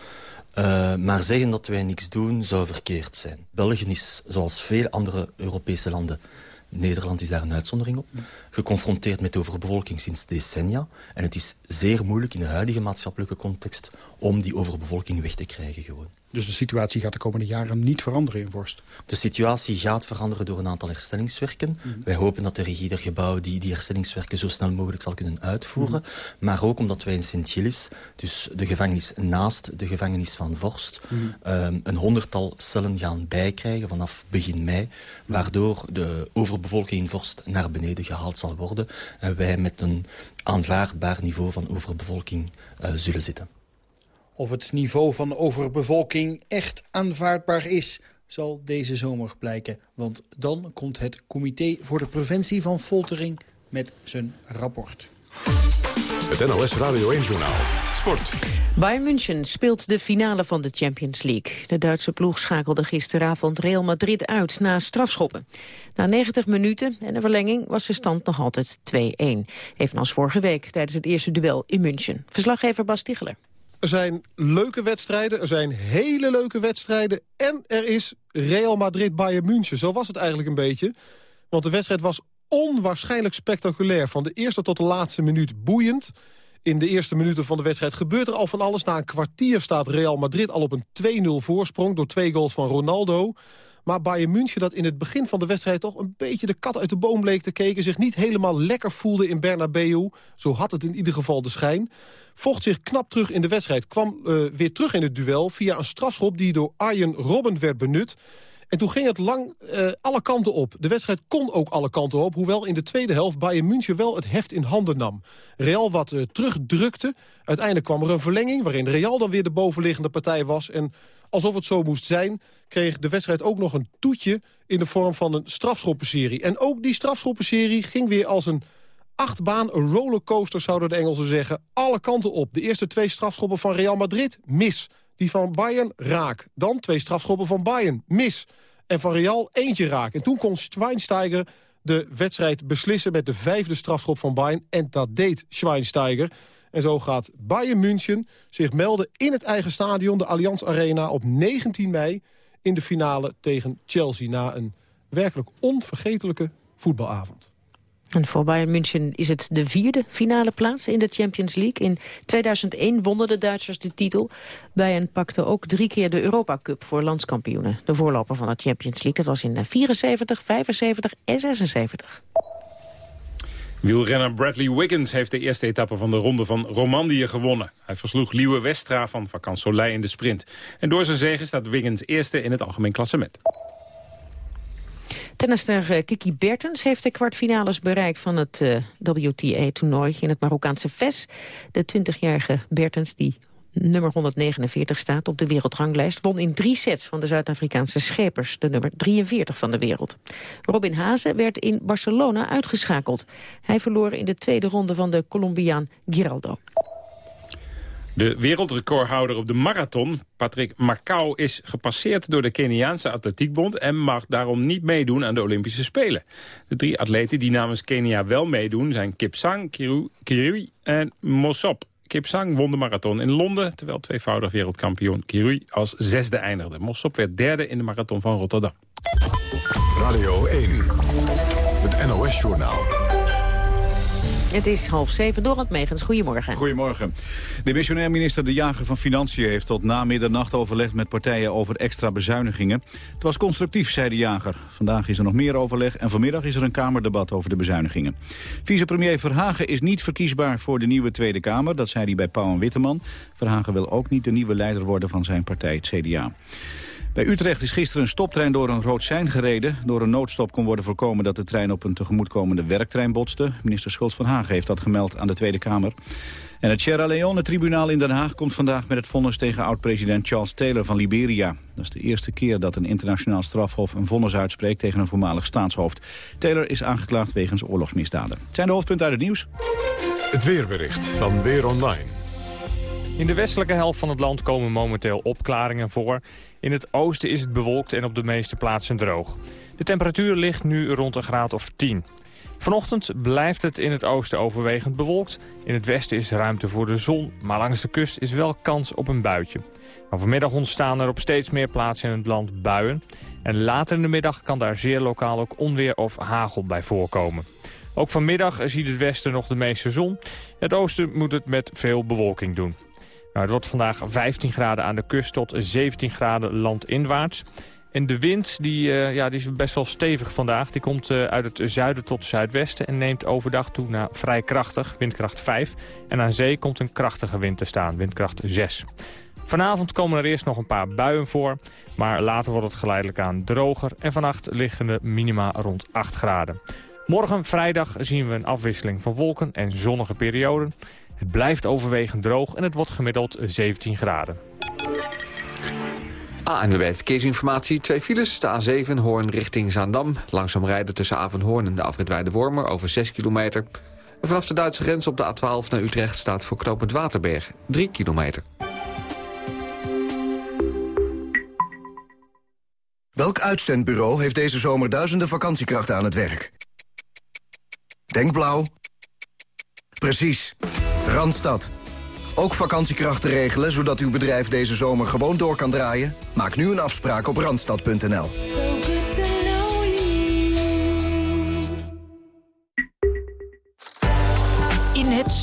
Uh, maar zeggen dat wij niks doen zou verkeerd zijn. België is, zoals veel andere Europese landen... Nederland is daar een uitzondering op. Geconfronteerd met overbevolking sinds decennia. En het is zeer moeilijk in de huidige maatschappelijke context... om die overbevolking weg te krijgen gewoon.
Dus de situatie gaat de komende jaren niet veranderen in Vorst?
De situatie gaat veranderen door een aantal herstellingswerken. Mhm. Wij hopen dat de regie der gebouw die, die herstellingswerken zo snel mogelijk zal kunnen uitvoeren. Mhm. Maar ook omdat wij in Sint-Gilles, dus de gevangenis naast de gevangenis van Vorst... Mhm. um, een honderdtal cellen gaan bijkrijgen vanaf begin mei. Waardoor de overbevolking in Vorst naar beneden gehaald zal worden. En wij met een aanvaardbaar niveau van overbevolking uh, zullen zitten.
Of het niveau van overbevolking echt aanvaardbaar is zal deze zomer blijken. Want dan komt het Comité voor de Preventie van Foltering met zijn rapport.
Het NOS Radio 1-journaal. Sport.
Bayern München speelt de finale van de Champions League. De Duitse ploeg schakelde gisteravond Real Madrid uit na strafschoppen. Na 90 minuten en een verlenging was de stand nog altijd 2-1. Evenals vorige week tijdens het eerste duel in München. Verslaggever Bas Ticheler.
Er zijn leuke wedstrijden, er zijn hele leuke wedstrijden... en er is Real Madrid-Bayern München. Zo was het eigenlijk een beetje. Want de wedstrijd was onwaarschijnlijk spectaculair. Van de eerste tot de laatste minuut boeiend. In de eerste minuten van de wedstrijd gebeurt er al van alles. Na een kwartier staat Real Madrid al op een 2-0 voorsprong... door twee goals van Ronaldo. Maar Bayern München dat in het begin van de wedstrijd... toch een beetje de kat uit de boom bleek te kijken... zich niet helemaal lekker voelde in Bernabeu. Zo had het in ieder geval de schijn. Vocht zich knap terug in de wedstrijd. Kwam uh, weer terug in het duel via een strafschop... die door Arjen Robben werd benut. En toen ging het lang uh, alle kanten op. De wedstrijd kon ook alle kanten op. Hoewel in de tweede helft Bayern München wel het heft in handen nam. Real wat uh, terugdrukte. Uiteindelijk kwam er een verlenging... waarin Real dan weer de bovenliggende partij was. En alsof het zo moest zijn... kreeg de wedstrijd ook nog een toetje... in de vorm van een strafschoppenserie. En ook die strafschoppenserie ging weer als een achtbaan, een rollercoaster zouden de Engelsen zeggen. Alle kanten op. De eerste twee strafschoppen van Real Madrid, mis. Die van Bayern, raak. Dan twee strafschoppen van Bayern, mis. En van Real eentje raak. En toen kon Schweinsteiger de wedstrijd beslissen met de vijfde strafschop van Bayern. En dat deed Schweinsteiger. En zo gaat Bayern München zich melden in het eigen stadion... de Allianz Arena op 19 mei in de finale tegen Chelsea... na een werkelijk onvergetelijke voetbalavond.
En voor Bayern München is het de vierde finale plaats in de Champions League. In 2001 wonnen de Duitsers de titel. Bayern pakte ook drie keer de Europa Cup voor landskampioenen. De voorloper van de Champions League. Dat was in 74, 75 en 76.
Wielrenner Bradley Wiggins heeft de eerste etappe van de ronde van Romandie gewonnen. Hij versloeg Liewe Westra van Vakant Soleil in de sprint. En door zijn zegen staat Wiggins eerste in het algemeen klassement.
Tennister eh, Kiki Bertens heeft de kwartfinales bereikt van het uh, WTA-toernooi in het Marokkaanse Ves. De 20-jarige Bertens, die nummer 149 staat op de wereldranglijst... won in drie sets van de Zuid-Afrikaanse schepers, de nummer 43 van de wereld. Robin Hazen werd in Barcelona uitgeschakeld. Hij verloor in de tweede ronde van de Colombiaan Giraldo.
De wereldrecordhouder op de marathon, Patrick Macau, is gepasseerd door de Keniaanse Atletiekbond en mag daarom niet meedoen aan de Olympische Spelen. De drie atleten die namens Kenia wel meedoen zijn Kipsang, Kirui, Kirui en Mossop. Kipsang won de marathon in Londen, terwijl tweevoudig wereldkampioen Kirui als zesde eindigde. Mossop werd derde in de marathon van Rotterdam.
Radio 1, het NOS-journaal.
Het is half zeven, Dorant Megens. Goedemorgen.
Goedemorgen. De missionair minister De Jager van Financiën heeft tot na middernacht overlegd met partijen over extra bezuinigingen. Het was constructief, zei De Jager. Vandaag is er nog meer overleg en vanmiddag is er een Kamerdebat over de bezuinigingen. Vicepremier Verhagen is niet verkiesbaar voor de nieuwe Tweede Kamer. Dat zei hij bij Pauw en Witteman. Verhagen wil ook niet de nieuwe leider worden van zijn partij, het CDA. Bij Utrecht is gisteren een stoptrein door een rood sein gereden. Door een noodstop kon worden voorkomen dat de trein op een tegemoetkomende werktrein botste. Minister Schultz van Hagen heeft dat gemeld aan de Tweede Kamer. En het Sierra Leone-tribunaal in Den Haag komt vandaag met het vonnis tegen oud-president Charles Taylor van Liberia. Dat is de eerste keer dat een internationaal strafhof een vonnis uitspreekt tegen een voormalig staatshoofd. Taylor is aangeklaagd wegens oorlogsmisdaden. Het zijn de hoofdpunten uit het nieuws.
Het weerbericht van Weer Online.
In de westelijke helft van het land komen momenteel opklaringen voor. In het oosten is het bewolkt en op de meeste plaatsen droog. De temperatuur ligt nu rond een graad of 10. Vanochtend blijft het in het oosten overwegend bewolkt. In het westen is ruimte voor de zon, maar langs de kust is wel kans op een buitje. Maar vanmiddag ontstaan er op steeds meer plaatsen in het land buien. En later in de middag kan daar zeer lokaal ook onweer of hagel bij voorkomen. Ook vanmiddag ziet het westen nog de meeste zon. Het oosten moet het met veel bewolking doen. Nou, het wordt vandaag 15 graden aan de kust tot 17 graden landinwaarts. En de wind die, uh, ja, die is best wel stevig vandaag. Die komt uh, uit het zuiden tot zuidwesten en neemt overdag toe naar vrij krachtig, windkracht 5. En aan zee komt een krachtige wind te staan, windkracht 6. Vanavond komen er eerst nog een paar buien voor, maar later wordt het geleidelijk aan droger. En vannacht liggen de minima rond 8 graden. Morgen vrijdag zien we een afwisseling van wolken en zonnige perioden. Het blijft overwegend droog en het wordt gemiddeld 17 graden.
ANWB Verkeersinformatie. Twee files. De A7 Hoorn richting Zaandam. Langzaam rijden tussen Avenhoorn en de afrit Wormer over 6 kilometer. En vanaf de Duitse grens op de A12 naar Utrecht staat voor knooppunt Waterberg 3 kilometer.
Welk uitzendbureau heeft deze zomer duizenden vakantiekrachten aan het werk? Denk blauw. Precies. Randstad. Ook vakantiekrachten regelen, zodat uw bedrijf deze zomer gewoon door kan draaien? Maak nu een afspraak op randstad.nl.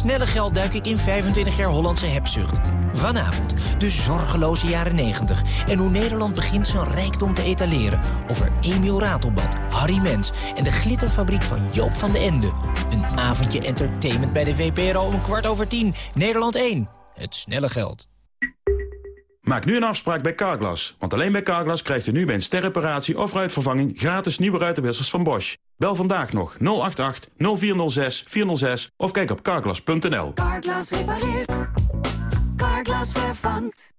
snelle geld duik ik in 25 jaar Hollandse hebzucht. Vanavond de zorgeloze jaren 90 en hoe Nederland begint zijn rijkdom te etaleren. Over Emiel Ratelband, Harry Mens en de glitterfabriek van Joop van de Ende. Een avondje entertainment bij de VPRO om kwart over tien. Nederland 1. Het snelle geld.
Maak nu een afspraak bij Carglass. Want alleen bij Carglass krijgt u nu bij een sterreparatie of ruitvervanging... gratis nieuwe ruitenwissers van Bosch. Bel vandaag nog 088 0406 406 of kijk op carglass.nl.
Carglass repareert. Carglass vervangt.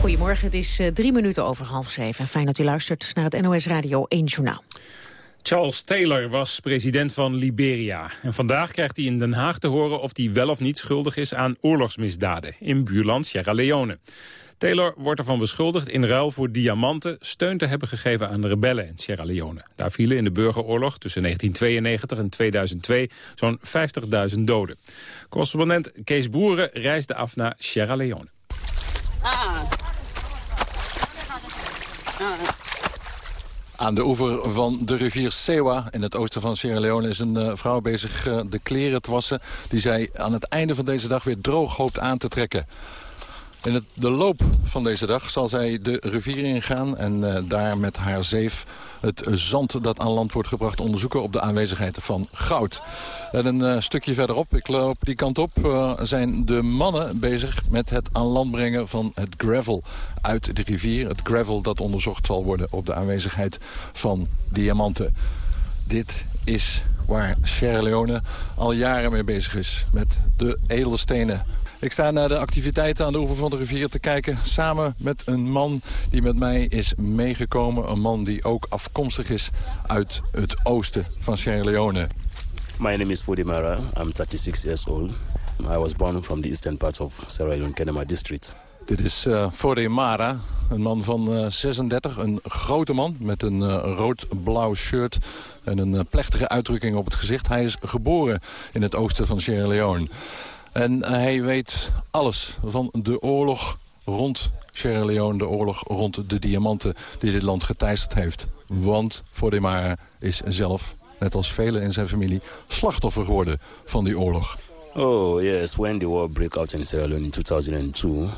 Goedemorgen, het is uh, drie minuten over half zeven. Fijn dat u luistert naar het NOS Radio 1 Journaal.
Charles Taylor was president van Liberia. En vandaag krijgt hij in Den Haag te horen of hij wel of niet schuldig is aan oorlogsmisdaden in buurland Sierra Leone. Taylor wordt ervan beschuldigd in ruil voor diamanten steun te hebben gegeven aan de rebellen in Sierra Leone. Daar vielen in de burgeroorlog tussen 1992 en 2002 zo'n 50.000 doden. Correspondent Kees Boeren reisde af naar Sierra Leone. Ah.
Ah. Aan de oever van de rivier Sewa in het oosten van Sierra Leone... is een uh, vrouw bezig uh, de kleren te wassen... die zij aan het einde van deze dag weer droog hoopt aan te trekken. In de loop van deze dag zal zij de rivier ingaan... en uh, daar met haar zeef het zand dat aan land wordt gebracht onderzoeken... op de aanwezigheid van goud. En een uh, stukje verderop, ik loop die kant op... Uh, zijn de mannen bezig met het aan land brengen van het gravel uit de rivier. Het gravel dat onderzocht zal worden op de aanwezigheid van diamanten. Dit is waar Sierra Leone al jaren mee bezig is. Met de edelstenen ik sta naar de activiteiten aan de oever van de rivier te kijken... samen met een man die met mij is meegekomen. Een man die ook afkomstig is uit het oosten van Sierra Leone.
My name is Fodimara. I'm 36 years old. I was born from the eastern part of Sierra Leone, Kenema district.
Dit is uh, Fode Mara, een man van uh, 36, een grote man met een uh, rood-blauw shirt en een plechtige uitdrukking op het gezicht. Hij is geboren in het oosten van Sierra Leone. En hij weet alles van de oorlog rond Sierra Leone, de oorlog rond de diamanten die dit land geteisterd heeft. Want Fodemara is zelf, net als velen in zijn familie, slachtoffer geworden van die oorlog.
Oh yes, when the war broke out in Sierra Leone in 2002,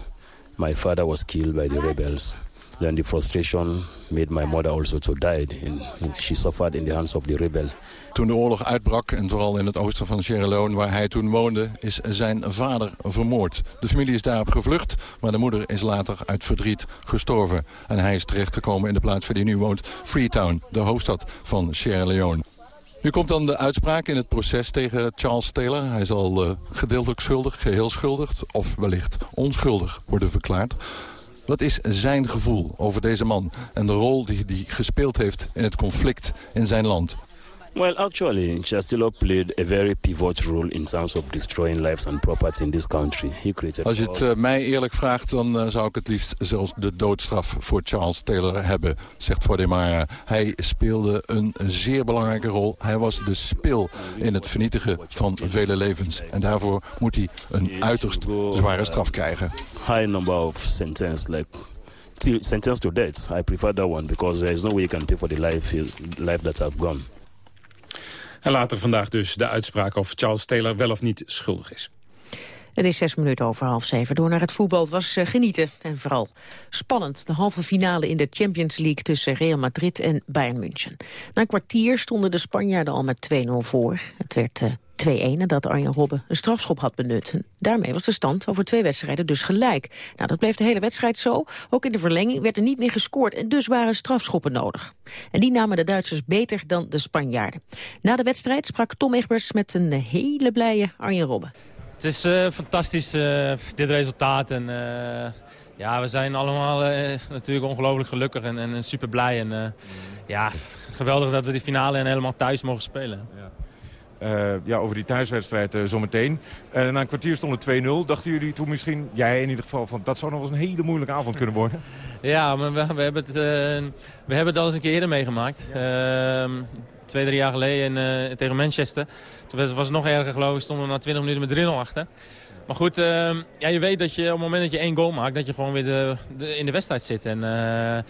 my father was killed by the rebels. Then the frustration made my mother also to die. And she suffered in the hands of the rebel.
Toen de oorlog uitbrak, en vooral in het oosten van Sierra Leone... waar hij toen woonde, is zijn vader vermoord. De familie is daarop gevlucht, maar de moeder is later uit verdriet gestorven. En hij is terechtgekomen in de plaats waar hij nu woont, Freetown, de hoofdstad van Sierra Leone. Nu komt dan de uitspraak in het proces tegen Charles Taylor. Hij zal uh, gedeeltelijk schuldig, geheel schuldig of wellicht onschuldig worden verklaard. Wat is zijn gevoel over deze man en de rol die hij gespeeld heeft in het conflict in zijn land?
Well, actually, Chastilo played a very pivotal role in terms of destroying lives and property in this country. He created
Als je het uh, mij eerlijk vraagt, dan uh, zou ik het liefst zelfs de doodstraf voor Charles Taylor hebben, zegt Fodemara. Hij speelde een zeer belangrijke rol. Hij was de spil in het vernietigen van vele levens. En daarvoor moet hij een uiterst zware straf krijgen.
High number of sentence, like sentence to death. I prefer that one because there is no way you can pay for the life, life that have gone.
En later vandaag dus de uitspraak of Charles Taylor wel of niet schuldig is.
Het is zes minuten over half zeven. Door naar het voetbal. Het was uh, genieten en vooral spannend. De halve finale in de Champions League tussen Real Madrid en Bayern München. Na een kwartier stonden de Spanjaarden al met 2-0 voor. Het werd 2-1 nadat Arjen Robben een strafschop had benut. Daarmee was de stand over twee wedstrijden dus gelijk. Nou, dat bleef de hele wedstrijd zo. Ook in de verlenging werd er niet meer gescoord en dus waren strafschoppen nodig. En die namen de Duitsers beter dan de Spanjaarden. Na de wedstrijd sprak Tom Egbers met een hele blije Arjen Robben.
Het is uh, fantastisch, uh, dit resultaat. En, uh, ja, we zijn allemaal natuurlijk ongelooflijk gelukkig en, en super blij. En, ja, geweldig dat we die finale en helemaal thuis mogen spelen. Ja.
Uh, ja, over die thuiswedstrijd uh, zometeen. Uh, na een kwartier stond het 2-0. Dachten jullie toen misschien, jij in ieder geval, van dat zou nog eens een hele moeilijke avond kunnen worden?
Ja, maar we, we hebben, het, we hebben het al eens een keer eerder meegemaakt. Ehm, twee, drie jaar geleden tegen Manchester. Toen was het nog erger geloof ik, stonden we na 20 minuten met 3-0 achter. Maar goed, uh, ja, je weet dat je op het moment dat je één goal maakt... dat je gewoon weer in de wedstrijd zit. En, uh, uh,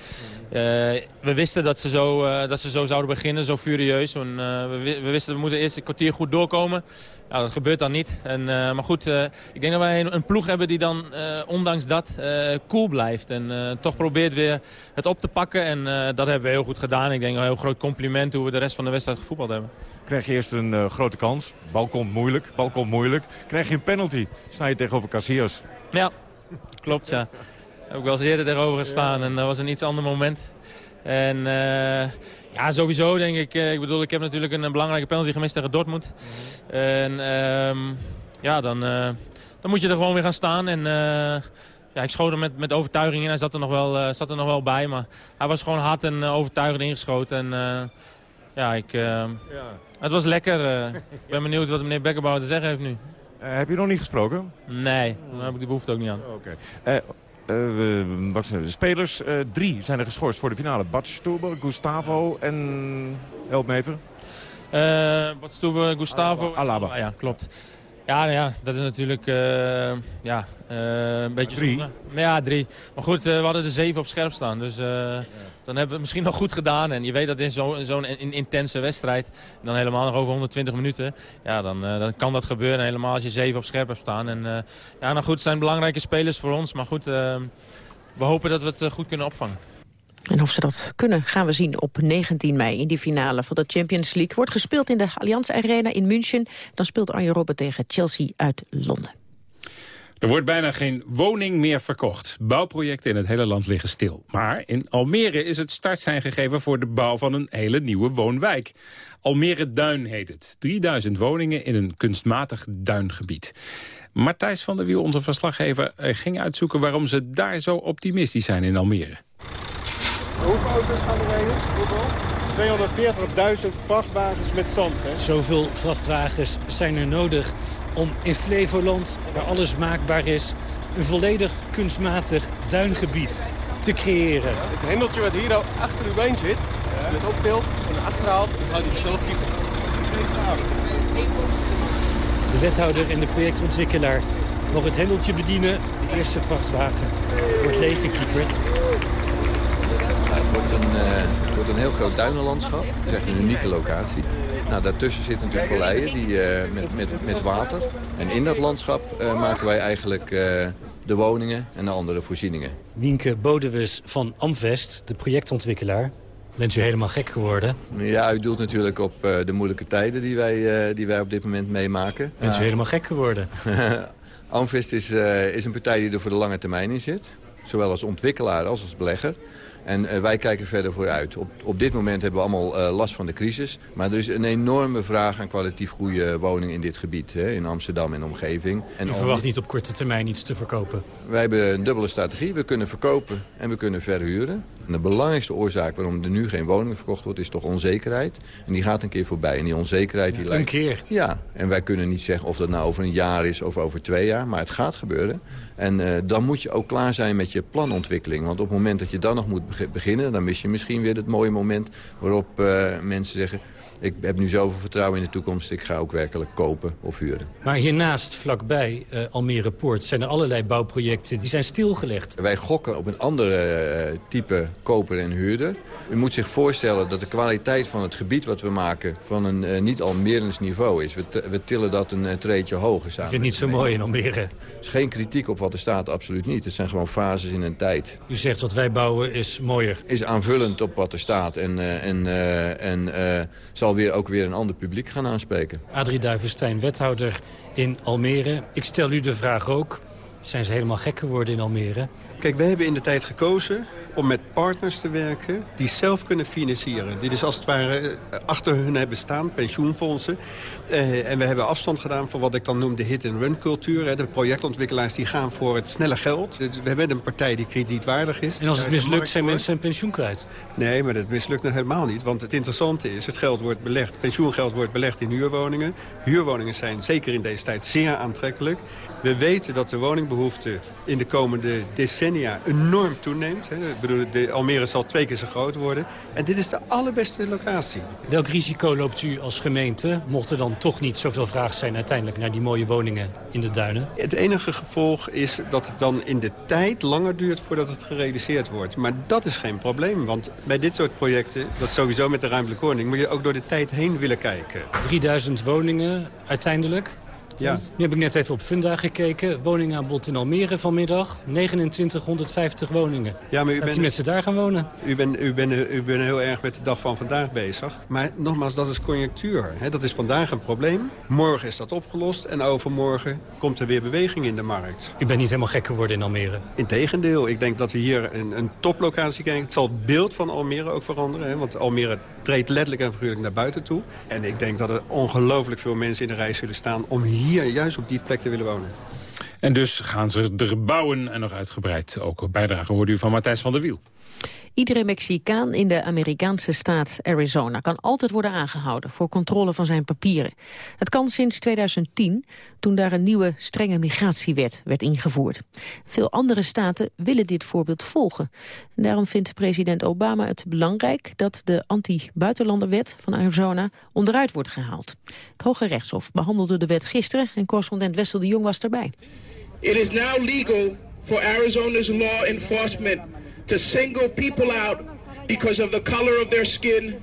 we wisten dat ze, zo, dat ze zo zouden beginnen, zo furieus. We, we, wisten we moeten eerst een kwartier goed doorkomen. Ja, dat gebeurt dan niet. En, maar goed, ik denk dat wij een, een ploeg hebben die dan ondanks dat cool blijft. En toch probeert weer het op te pakken. En dat hebben we heel goed gedaan. Ik denk een heel groot compliment hoe we de rest van de wedstrijd gevoetbald hebben.
Krijg je eerst een grote kans. Bal komt moeilijk, bal komt moeilijk. Krijg je een penalty sta je tegenover Casillas.
Ja, klopt ja. Daar heb ik wel eens eerder tegenover gestaan en dat was een iets ander moment. En uh, ja, sowieso denk ik, ik bedoel, ik heb natuurlijk een, belangrijke penalty gemist tegen Dortmund. En um, ja, dan, uh, dan moet je er gewoon weer gaan staan. En uh, ja, ik schoot hem met, met overtuiging in. Hij zat er, nog wel, zat er nog wel bij, maar hij was gewoon hard en overtuigend ingeschoten. En ja, ik, ja. Het was lekker. ik ben benieuwd wat meneer Bekkerbouw te zeggen heeft nu.
Uh, heb je nog niet gesproken?
Nee, daar heb ik die behoefte ook niet aan.
Oké. Okay. Uh, uh, wat zijn de spelers? Uh, drie zijn er geschorst voor de finale. Bart Stuber, Gustavo en... Help me even.
Stuber, Gustavo...
Alaba.
Ah, ja, klopt. Ja, nou ja, dat is natuurlijk ja, een beetje...
Drie?
Ja, drie. Maar goed, we hadden er zeven op scherp staan. Dus ja. Dan hebben we het misschien nog goed gedaan. En je weet dat in zo'n zo in, intense wedstrijd, dan helemaal nog over 120 minuten, ja, dan, uh, dan kan dat gebeuren. Helemaal als je zeven op scherp hebt staan. En uh, ja, nou goed, het zijn belangrijke spelers voor ons. Maar goed, uh, we hopen dat we het goed kunnen opvangen.
En of ze dat kunnen, gaan we zien op 19 mei in die finale van de Champions League. Wordt gespeeld in de Allianz Arena in München. Dan speelt Arjen Robben tegen Chelsea uit Londen.
Er wordt bijna geen woning meer verkocht. Bouwprojecten in het hele land liggen stil. Maar in Almere is het startsein gegeven voor de bouw van een hele nieuwe woonwijk. Almere Duin heet het. 3000 woningen in een kunstmatig duingebied. Martijs van der Wiel, onze verslaggever, eh, ging uitzoeken waarom ze daar zo optimistisch zijn in Almere.
Hoeveel auto's gaan er? Hoeveel? 240.000 vrachtwagens met zand. Hè?
Zoveel vrachtwagens zijn er nodig om in Flevoland, waar alles maakbaar is... een volledig kunstmatig duingebied te creëren.
Het hendeltje wat hier achter uw been zit, als het optilt en naar achter haalt, dan gaat hij vanzelf kiepen.
De wethouder en de projectontwikkelaar mogen het hendeltje bedienen. De eerste vrachtwagen wordt leeggekieperd.
Het, wordt een, uh, het wordt een heel groot duinenlandschap. Dat is echt een unieke locatie. Nou, daartussen zitten natuurlijk valleien die, uh, met, met, met water. En in dat landschap uh, maken wij eigenlijk de woningen en de andere voorzieningen.
Wienke Bodewus van Amvest, de projectontwikkelaar. Bent u helemaal gek geworden?
Ja, u doelt natuurlijk op de moeilijke tijden die wij, die wij op dit moment meemaken.
Bent u helemaal gek geworden?
Amvest is, is een partij die er voor de lange termijn in zit. Zowel als ontwikkelaar als als belegger. En uh, wij kijken verder vooruit. Op, op dit moment hebben we allemaal uh, last van de crisis. Maar er is een enorme vraag aan kwalitatief goede woningen in dit gebied. Hè, in Amsterdam en omgeving. En
U verwacht niet op korte termijn iets te verkopen?
Wij hebben een dubbele strategie. We kunnen verkopen en we kunnen verhuren. En de belangrijkste oorzaak waarom er nu geen woningen verkocht wordt... is toch onzekerheid. En die gaat een keer voorbij. En die onzekerheid... Die
ja,
lijkt...
Een keer?
Ja. En wij kunnen niet zeggen of dat nou over een jaar is of over twee jaar. Maar het gaat gebeuren. En uh, dan moet je ook klaar zijn met je planontwikkeling. Want op het moment dat je dan nog moet beginnen... dan mis je misschien weer het mooie moment waarop uh, mensen zeggen... ik heb nu zoveel vertrouwen in de toekomst... ik ga ook werkelijk kopen of huren.
Maar hiernaast, vlakbij uh, Almere Poort... zijn er allerlei bouwprojecten die zijn stilgelegd.
Wij gokken op een andere type koper en huurder. U moet zich voorstellen dat de kwaliteit van het gebied wat we maken... van een uh, niet Almerens niveau is. We, we, tillen dat een treetje hoger samen.
Ik vind het niet zo mooi in Almere.
Er is geen kritiek op wat er staat, absoluut niet. Het zijn gewoon fases in een tijd.
U zegt wat wij bouwen is mooier.
Is aanvullend op wat er staat. En, en, en zal ook weer een ander publiek gaan aanspreken.
Adrie Duivenstein, wethouder in Almere. Ik stel u de vraag ook. Zijn ze helemaal gek geworden in Almere?
Kijk, we hebben in de tijd gekozen om met partners te werken die zelf kunnen financieren. Die dus als het ware eh, achter hun hebben staan, pensioenfondsen. Eh, en we hebben afstand gedaan van wat ik dan noem de hit-and-run cultuur. Hè. De projectontwikkelaars die gaan voor het snelle geld. Dus we hebben een partij die kredietwaardig is.
En als het mislukt zijn mensen hun pensioen kwijt?
Nee, maar dat mislukt nog helemaal niet. Want het interessante is, het geld wordt belegd, pensioengeld wordt belegd in huurwoningen. Huurwoningen zijn zeker in deze tijd zeer aantrekkelijk. We weten dat de woningbehoefte in de komende decennia enorm toeneemt. Hè. Ik bedoel, de Almere zal twee keer zo groot worden. En dit is de allerbeste locatie.
Welk risico loopt u als gemeente, mocht er dan toch niet zoveel vraag zijn uiteindelijk naar die mooie woningen in de duinen?
Het enige gevolg is dat het dan in de tijd langer duurt voordat het gerealiseerd wordt. Maar dat is geen probleem, want bij dit soort projecten, dat sowieso met de ruimtelijke ordening, moet je ook door de tijd heen willen kijken.
3000 woningen uiteindelijk?
Ja.
Nu heb ik net even op Funda gekeken. Woningaanbod in Almere vanmiddag. 2950 woningen.
Ja, maar u
Dat
bent,
die mensen daar gaan wonen.
u, bent, u, bent, u bent heel erg met de dag van vandaag bezig. Maar nogmaals, dat is conjunctuur. Hè. Dat is vandaag een probleem. Morgen is dat opgelost. En overmorgen komt er weer beweging in de markt.
U bent niet helemaal gek geworden in Almere.
Integendeel, ik denk dat we hier een, een toplocatie krijgen. Het zal het beeld van Almere ook veranderen. Hè, want Almere treedt letterlijk en figuurlijk naar buiten toe. En ik denk dat er ongelooflijk veel mensen in de rij zullen staan... om hier juist op die plek te willen wonen.
En dus gaan ze er bouwen en nog uitgebreid ook bijdragen. Hoorde u van Matthijs van der Wiel.
Iedere Mexicaan in de Amerikaanse staat Arizona kan altijd worden aangehouden voor controle van zijn papieren. Het kan sinds 2010, toen daar een nieuwe strenge migratiewet werd ingevoerd. Veel andere staten willen dit voorbeeld volgen. En daarom vindt president Obama het belangrijk dat de anti-buitenlanderwet van Arizona onderuit wordt gehaald. Het Hoge Rechtshof behandelde de wet gisteren en correspondent Wessel de Jong was erbij.
It is now legal for Arizona's law enforcement to single people out because of the color of their skin.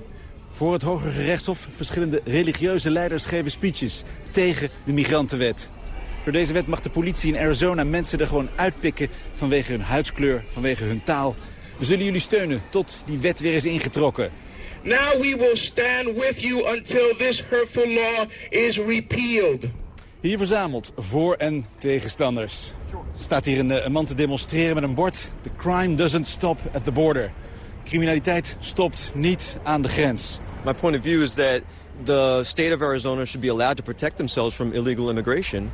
Voor het Hoge Rechtshof verschillende religieuze leiders geven speeches tegen de migrantenwet. Door deze wet mag de politie in Arizona mensen er gewoon uitpikken vanwege hun huidskleur, vanwege hun taal. We zullen jullie steunen tot die wet weer is ingetrokken.
Now we will stand with you until this hurtful law is repealed.
Hier verzameld voor- en tegenstanders. Er staat hier een, eh, een man te demonstreren met een bord. The crime doesn't stop at the border. Criminaliteit stopt niet aan de grens.
My point of view is that the state of Arizona should be allowed to protect themselves from illegal immigration.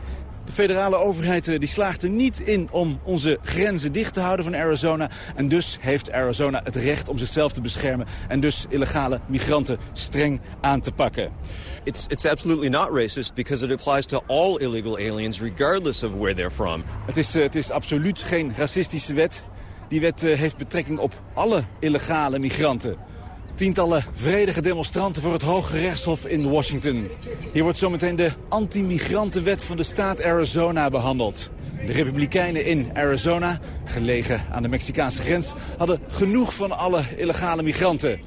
De federale overheid eh, die slaagt er niet in om onze grenzen dicht te houden van Arizona. En dus heeft Arizona het recht om zichzelf te beschermen. En dus illegale migranten streng aan te pakken.
It's, it's absolutely not racist because it applies to all illegal aliens regardless of where they're from.
Het is, eh, het is absoluut geen racistische wet. Die wet eh, heeft betrekking op alle illegale migranten. Tientallen vredige demonstranten voor het Hoge Rechtshof in Washington. Hier wordt zometeen de anti-migrantenwet van de staat Arizona behandeld. De republikeinen in Arizona, gelegen aan de Mexicaanse grens... hadden genoeg van alle illegale migranten.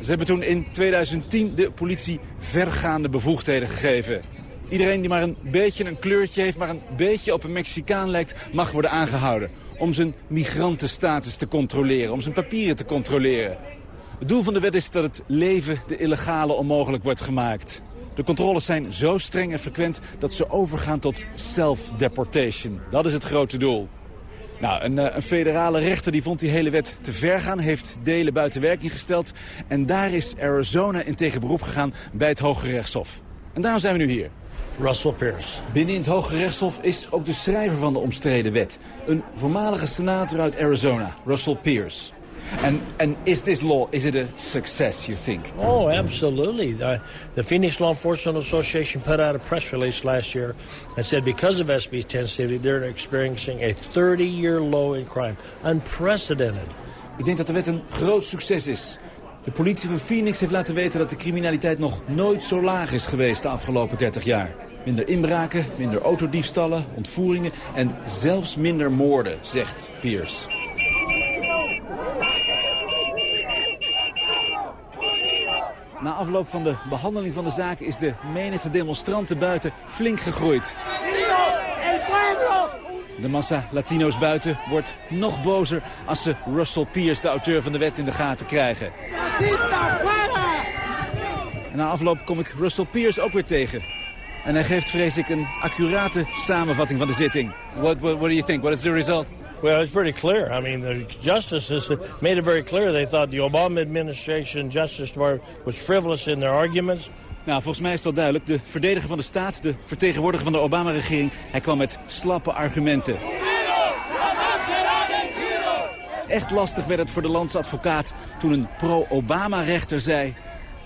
Ze hebben toen in 2010 de politie vergaande bevoegdheden gegeven. Iedereen die maar een beetje een kleurtje heeft, maar een beetje op een Mexicaan lijkt... mag worden aangehouden om zijn migrantenstatus te controleren, om zijn papieren te controleren. Het doel van de wet is dat het leven de illegale onmogelijk wordt gemaakt. De controles zijn zo streng en frequent dat ze overgaan tot self-deportation. Dat is het grote doel. Nou, een, eh, een, federale rechter die vond die hele wet te ver gaan, heeft delen buiten werking gesteld. En daar is Arizona in tegen beroep gegaan bij het Hoge Rechtshof. En daarom zijn we nu hier.
Russell Pierce.
Binnen in het Hoge Rechtshof is ook de schrijver van de omstreden wet. Een voormalige senator uit Arizona, Russell Pierce. And, and is this law, is it a success, you think?
Oh, absolutely. The, the Phoenix Law Enforcement Association put out a press release last year that said because of SB 1070, they're experiencing a 30-year low in crime. Unprecedented.
Ik denk dat de wet een groot succes is. De politie van Phoenix heeft laten weten dat de criminaliteit nog nooit zo laag is geweest de afgelopen 30 jaar. Minder inbraken, minder autodiefstallen, ontvoeringen en zelfs minder moorden, zegt Pierce. Na afloop van de behandeling van de zaak is de menigte demonstranten buiten flink gegroeid. De massa Latino's buiten wordt nog bozer als ze Russell Pierce, de auteur van de wet, in de gaten krijgen. En na afloop kom ik Russell Pierce ook weer tegen. En hij geeft, vrees ik, een accurate samenvatting van de zitting.
What, what, what do you think? What is the result?
Well, it's pretty clear. I mean, the justices made it very clear they thought the Obama administration Justice Department was frivolous in their arguments.
Nou, volgens mij is wel duidelijk. De verdediger van de staat, de vertegenwoordiger van de Obama-regering... hij kwam met slappe argumenten. Echt lastig werd het voor de landsadvocaat toen een pro-Obama-rechter zei...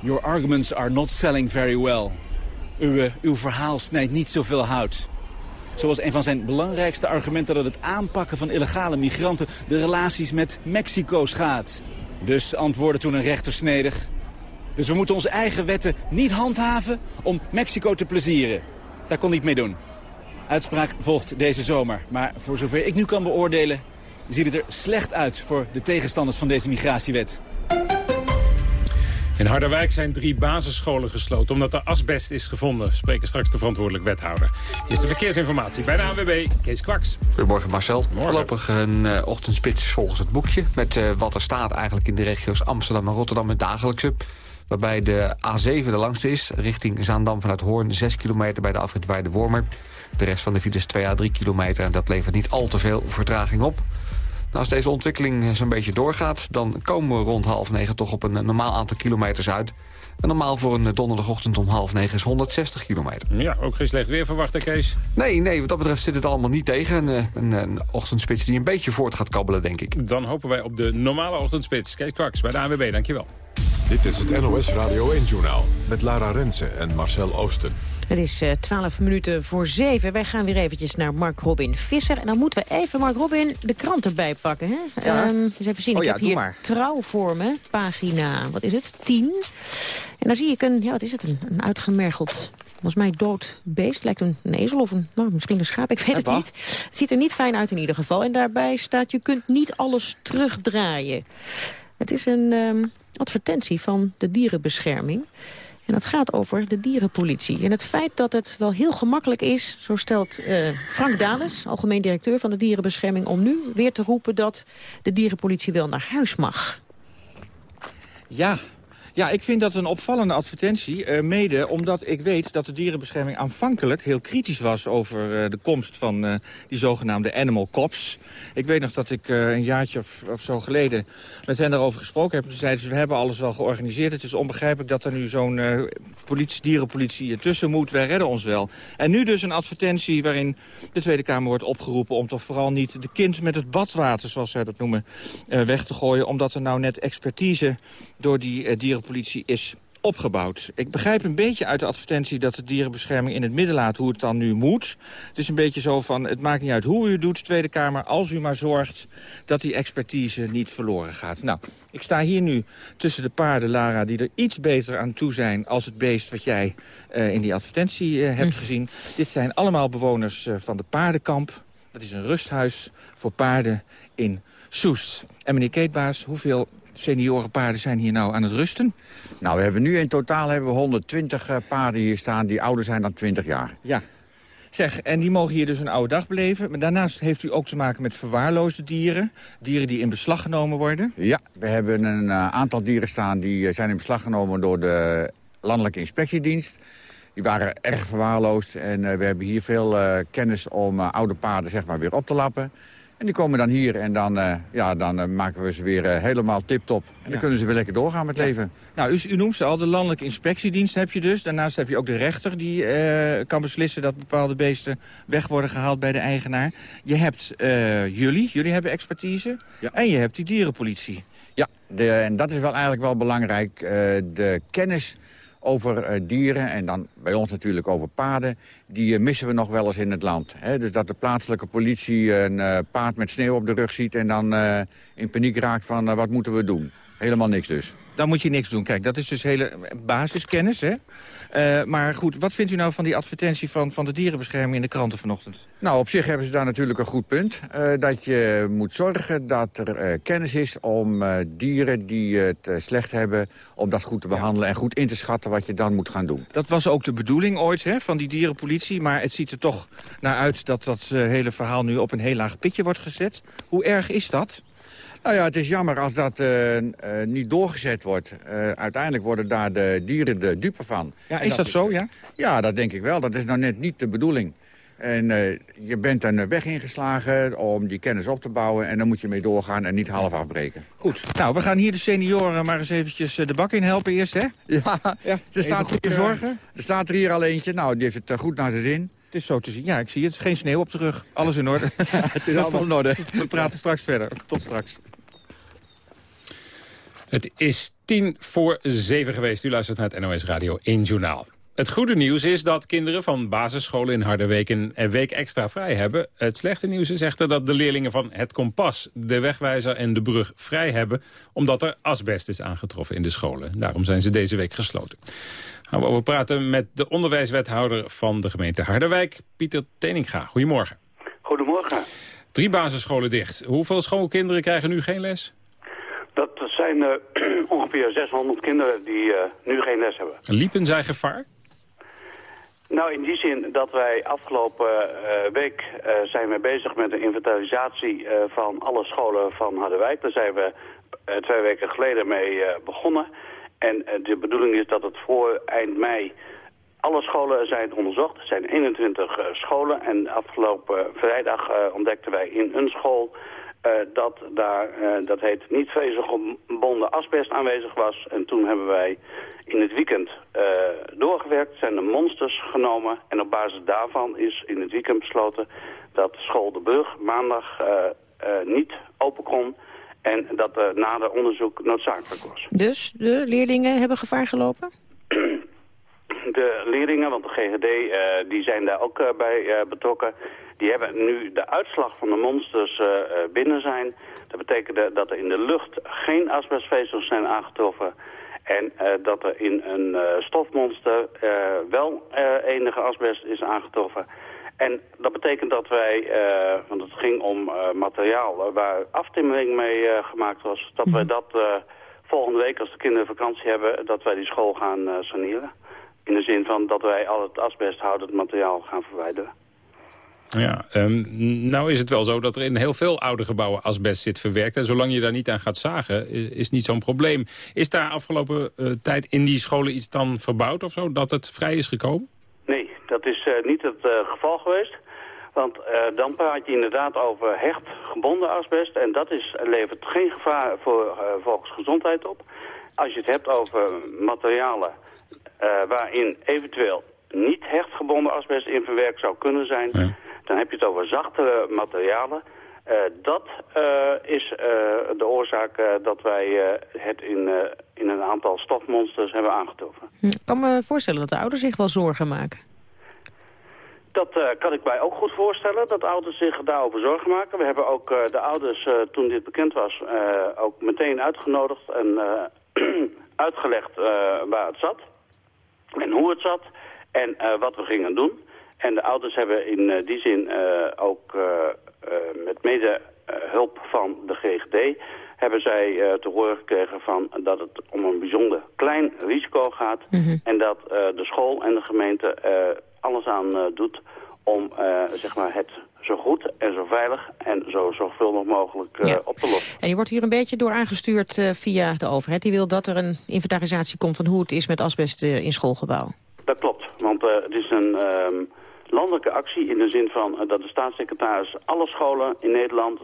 Your arguments are not selling very well. Uw, uw verhaal snijdt niet zoveel hout. Zoals een van zijn belangrijkste argumenten dat het aanpakken van illegale migranten de relaties met Mexico schaadt. Dus antwoordde toen een rechter snedig. Dus we moeten onze eigen wetten niet handhaven om Mexico te plezieren. Daar kon niet mee doen. Uitspraak volgt deze zomer. Maar voor zover ik nu kan beoordelen, ziet het er slecht uit voor de tegenstanders van deze migratiewet.
In Harderwijk zijn drie basisscholen gesloten omdat er asbest is gevonden. Spreken straks de verantwoordelijk wethouder. Hier is de verkeersinformatie bij de ANWB, Kees Kwaks.
Goedemorgen Marcel. Voorlopig een uh, ochtendspits volgens het boekje. Met uh, wat er staat eigenlijk in de regio's Amsterdam en Rotterdam het dagelijkse. Waarbij de A7 de langste is, richting Zaandam vanuit Hoorn 6 kilometer bij de afrit Weide-Wormer. De rest van de files 2 à 3 kilometer en dat levert niet al te veel vertraging op. Nou, als deze ontwikkeling zo'n beetje doorgaat... dan komen we rond half negen toch op een normaal aantal kilometers uit. En normaal voor een donderdagochtend om half negen is 160 kilometer.
Ja, ook geen slecht weer verwachten, Kees?
Nee, nee, wat dat betreft zit het allemaal niet tegen. Een, een, een ochtendspits die een beetje voort gaat kabbelen, denk ik.
Dan hopen wij op de normale ochtendspits. Kees Kwaks bij de ANWB, dankjewel.
Dit is het NOS Radio 1-journaal met Lara Rensen en Marcel Oosten.
Het is uh, 12 minuten voor 7. Wij gaan weer eventjes naar Mark Robin Visser. En dan moeten we even, Mark Robin, de krant erbij pakken. Hè?
Ja.
Um, dus even zien,
oh,
ik
ja,
heb hier
maar.
trouw voor me. Pagina, wat is het? 10. En daar zie ik een, ja, wat is het? Een, een uitgemergeld volgens mij dood beest. Lijkt een, een ezel of een, nou, misschien een schaap, ik weet het niet. Het ziet er niet fijn uit in ieder geval. En daarbij staat, je kunt niet alles terugdraaien. Het is een um, advertentie van de dierenbescherming. En dat gaat over de dierenpolitie. En het feit dat het wel heel gemakkelijk is, zo stelt uh, Frank Dales, algemeen directeur van de dierenbescherming, om nu weer te roepen dat de dierenpolitie wel naar huis mag.
Ja, ja, ik vind dat een opvallende advertentie. Uh, mede omdat ik weet dat de dierenbescherming aanvankelijk heel kritisch was... over uh, de komst van uh, die zogenaamde animal cops. Ik weet nog dat ik een jaartje of, zo geleden met hen daarover gesproken heb. Toen zeiden ze, we hebben alles wel georganiseerd. Het is onbegrijpelijk dat er nu zo'n politie, dierenpolitie tussen moet. Wij redden ons wel. En nu dus een advertentie waarin de Tweede Kamer wordt opgeroepen... om toch vooral niet de kind met het badwater, zoals zij dat noemen, weg te gooien. Omdat er nou net expertise door die dierenpolitie politie is opgebouwd. Ik begrijp een beetje uit de advertentie dat de dierenbescherming in het midden laat hoe het dan nu moet. Het is een beetje zo van, het maakt niet uit hoe u het doet, Tweede Kamer, als u maar zorgt dat die expertise niet verloren gaat. Nou, ik sta hier nu tussen de paarden, Lara, die er iets beter aan toe zijn als het beest wat jij uh, in die advertentie uh, hebt hm. gezien. Dit zijn allemaal bewoners uh, van de paardenkamp. Dat is een rusthuis voor paarden in Soest. En meneer Keetbaas, hoeveel seniorenpaarden zijn hier nou aan het rusten?
Nou, we hebben nu in totaal hebben we 120 uh, paarden hier staan die ouder zijn dan 20 jaar.
Ja. Zeg, en die mogen hier dus een oude dag beleven. Maar daarnaast heeft u ook te maken met verwaarloosde dieren. Dieren die in beslag genomen worden.
Ja, we hebben een uh, aantal dieren staan die uh, zijn in beslag genomen door de Landelijke Inspectiedienst. Die waren erg verwaarloosd en uh, we hebben hier veel kennis om oude paarden zeg maar, weer op te lappen. En die komen dan hier en dan, uh, ja, dan uh, maken we ze weer uh, helemaal tip-top. En dan kunnen ze weer lekker doorgaan met
Ja.
leven.
Nou, u, u noemt ze al, de landelijke inspectiedienst heb je dus. Daarnaast heb je ook de rechter die eh, kan beslissen dat bepaalde beesten weg worden gehaald bij de eigenaar. Je hebt eh, jullie, jullie hebben expertise. En je hebt die dierenpolitie.
Ja, de, en dat is wel eigenlijk wel belangrijk. De kennis over uh, dieren en dan bij ons natuurlijk over paarden... die uh, missen we nog wel eens in het land. Hè? Dus dat de plaatselijke politie een uh, paard met sneeuw op de rug ziet... en dan in paniek raakt van wat moeten we doen. Helemaal niks dus.
Dan moet je niks doen. Kijk, dat is dus hele basiskennis, hè? Uh, maar goed, wat vindt u nou van die advertentie van, van de dierenbescherming in de kranten vanochtend?
Nou, op zich hebben ze daar natuurlijk een goed punt. Uh, dat je moet zorgen dat er uh, kennis is om dieren die het slecht hebben... om dat goed te behandelen en goed in te schatten wat je dan moet gaan doen.
Dat was ook de bedoeling ooit hè, van die dierenpolitie. Maar het ziet er toch naar uit dat dat hele verhaal nu op een heel laag pitje wordt gezet. Hoe erg is dat?
Nou ja, het is jammer als dat uh, uh, niet doorgezet wordt. Uh, uiteindelijk worden daar de dieren de dupe van.
Ja, is dat, dat, zo, ja?
Ja, dat denk ik wel. Dat is nou net niet de bedoeling. En je bent een weg ingeslagen om die kennis op te bouwen... en dan moet je mee doorgaan en niet half afbreken.
Goed. Nou, we gaan hier de senioren maar eens eventjes de bak in helpen eerst, hè?
Ja, ja. Er, staat hier, zorgen. er staat er hier al eentje. Nou, die heeft het goed naar zijn zin.
Het is zo te zien. Ja, ik zie het. Geen sneeuw op de rug. Alles in orde.
het is allemaal in orde.
We praten straks verder. Tot straks.
Het is tien voor zeven geweest. U luistert naar het NOS Radio 1 Journaal. Het goede nieuws is dat kinderen van basisscholen in Harderwijk een week extra vrij hebben. Het slechte nieuws is echter dat de leerlingen van Het Kompas, de Wegwijzer en de Brug vrij hebben... omdat er asbest is aangetroffen in de scholen. Daarom zijn ze deze week gesloten. Gaan we over praten met de onderwijswethouder van de gemeente Harderwijk, Pieter Teninga. Goedemorgen.
Goedemorgen.
Drie basisscholen dicht. Hoeveel schoolkinderen krijgen nu geen les?
Dat zijn uh, ongeveer 600 kinderen die uh, nu geen les hebben.
Liepen zij gevaar?
Nou, in die zin dat wij afgelopen uh, week zijn we bezig met een inventarisatie van alle scholen van Harderwijk. Daar zijn we twee weken geleden mee begonnen. En de bedoeling is dat het voor eind mei alle scholen zijn onderzocht. Er zijn 21 scholen en afgelopen vrijdag ontdekten wij in een school uh, dat daar, uh, dat heet niet vezelgebonden asbest aanwezig was. En toen hebben wij in het weekend uh, doorgewerkt, zijn er monsters genomen. En op basis daarvan is in het weekend besloten dat school De Burg maandag niet open kon. En dat er nader onderzoek noodzakelijk was.
Dus de leerlingen hebben gevaar gelopen?
De leerlingen, want de GGD, die zijn daar ook bij betrokken. Die hebben nu de uitslag van de monsters binnen zijn. Dat betekent dat er in de lucht geen asbestvezels zijn aangetroffen. En dat er in een stofmonster wel enige asbest is aangetroffen. En dat betekent dat wij, want het ging om materiaal waar aftimmering mee gemaakt was... dat wij dat volgende week, als de kinderen vakantie hebben, dat wij die school gaan saneren. In de zin van dat wij al het asbesthoudend materiaal gaan verwijderen.
Ja, um, nou is het wel zo dat er in heel veel oude gebouwen asbest zit verwerkt. En zolang je daar niet aan gaat zagen, is niet zo'n probleem. Is daar afgelopen uh, tijd in die scholen iets dan verbouwd of zo, dat het vrij is gekomen?
Nee, dat is uh, niet het uh, geval geweest. Want dan praat je inderdaad over hecht gebonden asbest. En dat is, levert geen gevaar voor volksgezondheid op. Als je het hebt over materialen waarin eventueel niet hechtgebonden asbest in verwerkt zou kunnen zijn... dan heb je het over zachtere materialen. Uh, dat uh, is de oorzaak dat wij het in, in een aantal stofmonsters hebben aangetroffen.
Hm, ik kan me voorstellen dat de ouders zich wel zorgen maken.
Dat kan ik mij ook goed voorstellen, dat ouders zich daarover zorgen maken. We hebben ook de ouders, toen dit bekend was, ook meteen uitgenodigd en uitgelegd waar het zat en hoe het zat en wat we gingen doen. En de ouders hebben in uh, die zin uh, ook met mede hulp van de GGD... hebben zij te horen gekregen van dat het om een bijzonder klein risico gaat... Mm -hmm. en dat de school en de gemeente alles aan doet om zeg maar het zo goed en zo veilig en zo zorgvuldig mogelijk ja. op te lossen.
En je wordt hier een beetje door aangestuurd via de overheid. Die wil dat er een inventarisatie komt van hoe het is met asbest in schoolgebouw.
Dat klopt, want het is een um, landelijke actie in de zin van dat de staatssecretaris alle scholen in Nederland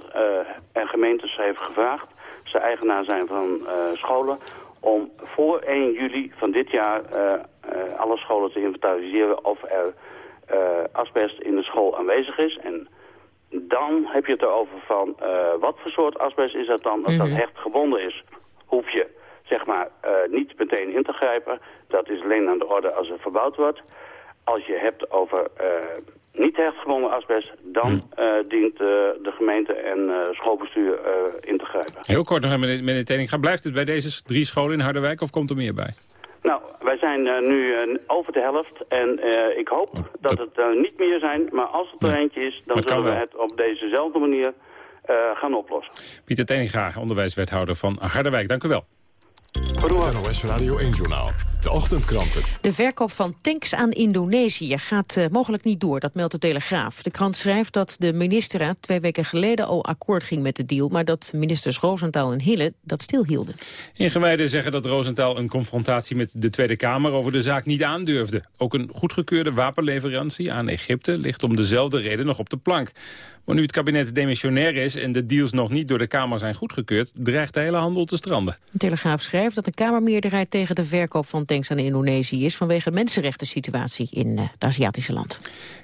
en gemeentes heeft gevraagd. Ze eigenaar zijn van scholen om voor 1 juli van dit jaar alle scholen te inventariseren of er asbest in de school aanwezig is. En dan heb je het erover van uh, wat voor soort asbest is dat dan? Als dat hecht gebonden is, hoef je zeg maar uh, niet meteen in te grijpen. Dat is alleen aan de orde als er verbouwd wordt. Als je hebt over niet hechtgebonden asbest, dan mm. dient de gemeente en schoolbestuur in te grijpen.
Heel kort nog, meneer, meneer Teninga. Blijft het bij deze drie scholen in Harderwijk of komt er meer bij?
Nou, wij zijn uh, nu uh, over de helft en uh, ik hoop oh, dat, dat het niet meer zijn. Maar als het er eentje is, dan zullen we het op dezezelfde manier gaan oplossen.
Pieter Teninga, onderwijswethouder van Harderwijk. Dank u wel.
Goedemorgen. NOS Radio 1 Journaal. De ochtendkranten.
De verkoop van tanks aan Indonesië gaat uh, mogelijk niet door, dat meldt de Telegraaf. De krant schrijft dat de ministerraad twee weken geleden al akkoord ging met de deal... maar dat ministers Rosenthal en Hille dat stilhielden.
Ingewijden zeggen dat Rosenthal een confrontatie met de Tweede Kamer... over de zaak niet aandurfde. Ook een goedgekeurde wapenleverantie aan Egypte ligt om dezelfde reden nog op de plank. Maar nu het kabinet demissionair is en de deals nog niet door de Kamer zijn goedgekeurd... dreigt de hele handel te stranden.
De Telegraaf schrijft dat de Kamermeerderheid tegen de verkoop van tanks aan Indonesië is... vanwege de mensenrechten situatie in uh, het Aziatische land.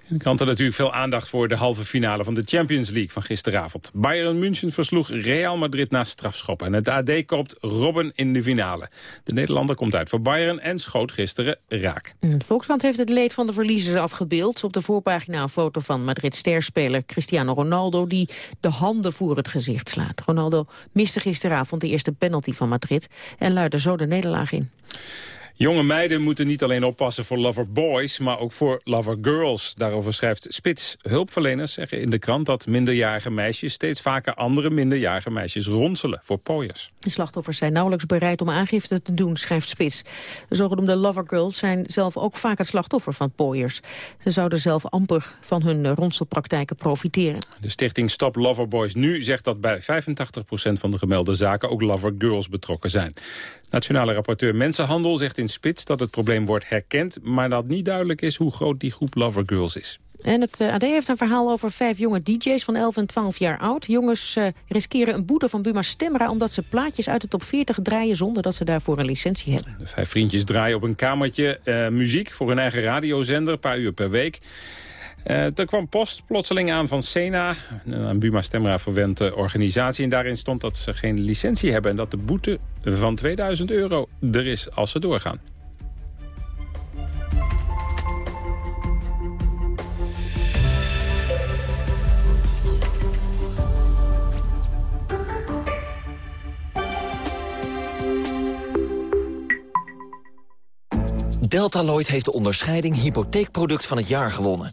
In de kranten natuurlijk veel aandacht voor de halve finale van de Champions League van gisteravond. Bayern München versloeg Real Madrid na strafschoppen. En het AD koopt Robben in de finale. De Nederlander komt uit voor Bayern en schoot gisteren raak.
De Volkskrant heeft het leed van de verliezers afgebeeld. Op de voorpagina een foto van Madrid-sterspeler Cristiano Ronaldo... die de handen voor het gezicht slaat. Ronaldo miste gisteravond de eerste penalty van Madrid... en luidde zo de nederlaag in.
Jonge meiden moeten niet alleen oppassen voor lover boys, maar ook voor lover girls. Daarover schrijft Spits. Hulpverleners zeggen in de krant dat minderjarige meisjes steeds vaker andere minderjarige meisjes ronselen voor pooiers.
De slachtoffers zijn nauwelijks bereid om aangifte te doen, schrijft Spits. De zogenoemde lover girls zijn zelf ook vaak het slachtoffer van pooiers. Ze zouden zelf amper van hun ronselpraktijken profiteren.
De stichting Stop Lover Boys Nu zegt dat bij 85% van de gemelde zaken ook lover girls betrokken zijn. Nationale rapporteur Mensenhandel zegt in Spits dat het probleem wordt herkend... maar dat niet duidelijk is hoe groot die groep Lover Girls is.
En het AD heeft een verhaal over vijf jonge DJ's van 11 en 12 jaar oud. Jongens uh, riskeren een boete van Buma Stemra... omdat ze plaatjes uit de top 40 draaien zonder dat ze daarvoor een licentie hebben.
De vijf vriendjes draaien op een kamertje uh, muziek voor hun eigen radiozender... een paar uur per week. Uh, er kwam post plotseling aan van Sena, een Buma Stemra verwente organisatie. En daarin stond dat ze geen licentie hebben en dat de boete van 2000 euro er is als ze doorgaan.
Deltaloid heeft de onderscheiding hypotheekproduct van het jaar gewonnen.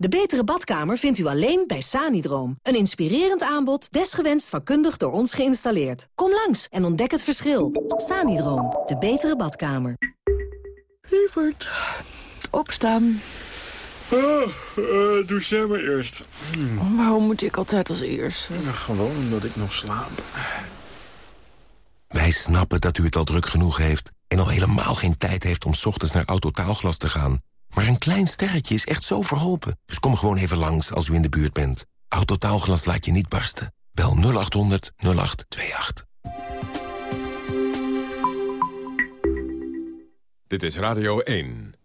De betere badkamer vindt u alleen bij Sanidroom. Een inspirerend aanbod, desgewenst vakkundig door ons geïnstalleerd. Kom langs en ontdek het verschil. Sanidroom, de betere badkamer.
Lieverd, opstaan.
Oh, uh, doe jij maar eerst.
Hmm. Waarom moet ik altijd als eerst?
Nou, gewoon omdat ik nog slaap.
Wij snappen dat u het al druk genoeg heeft... en al helemaal geen tijd heeft om ochtends naar Autotaalglas te gaan... Maar een klein sterretje is echt zo verholpen. Dus kom gewoon even langs als u in de buurt bent. Autotaalglas laat je niet barsten. Bel 0800 0828.
Dit is Radio 1.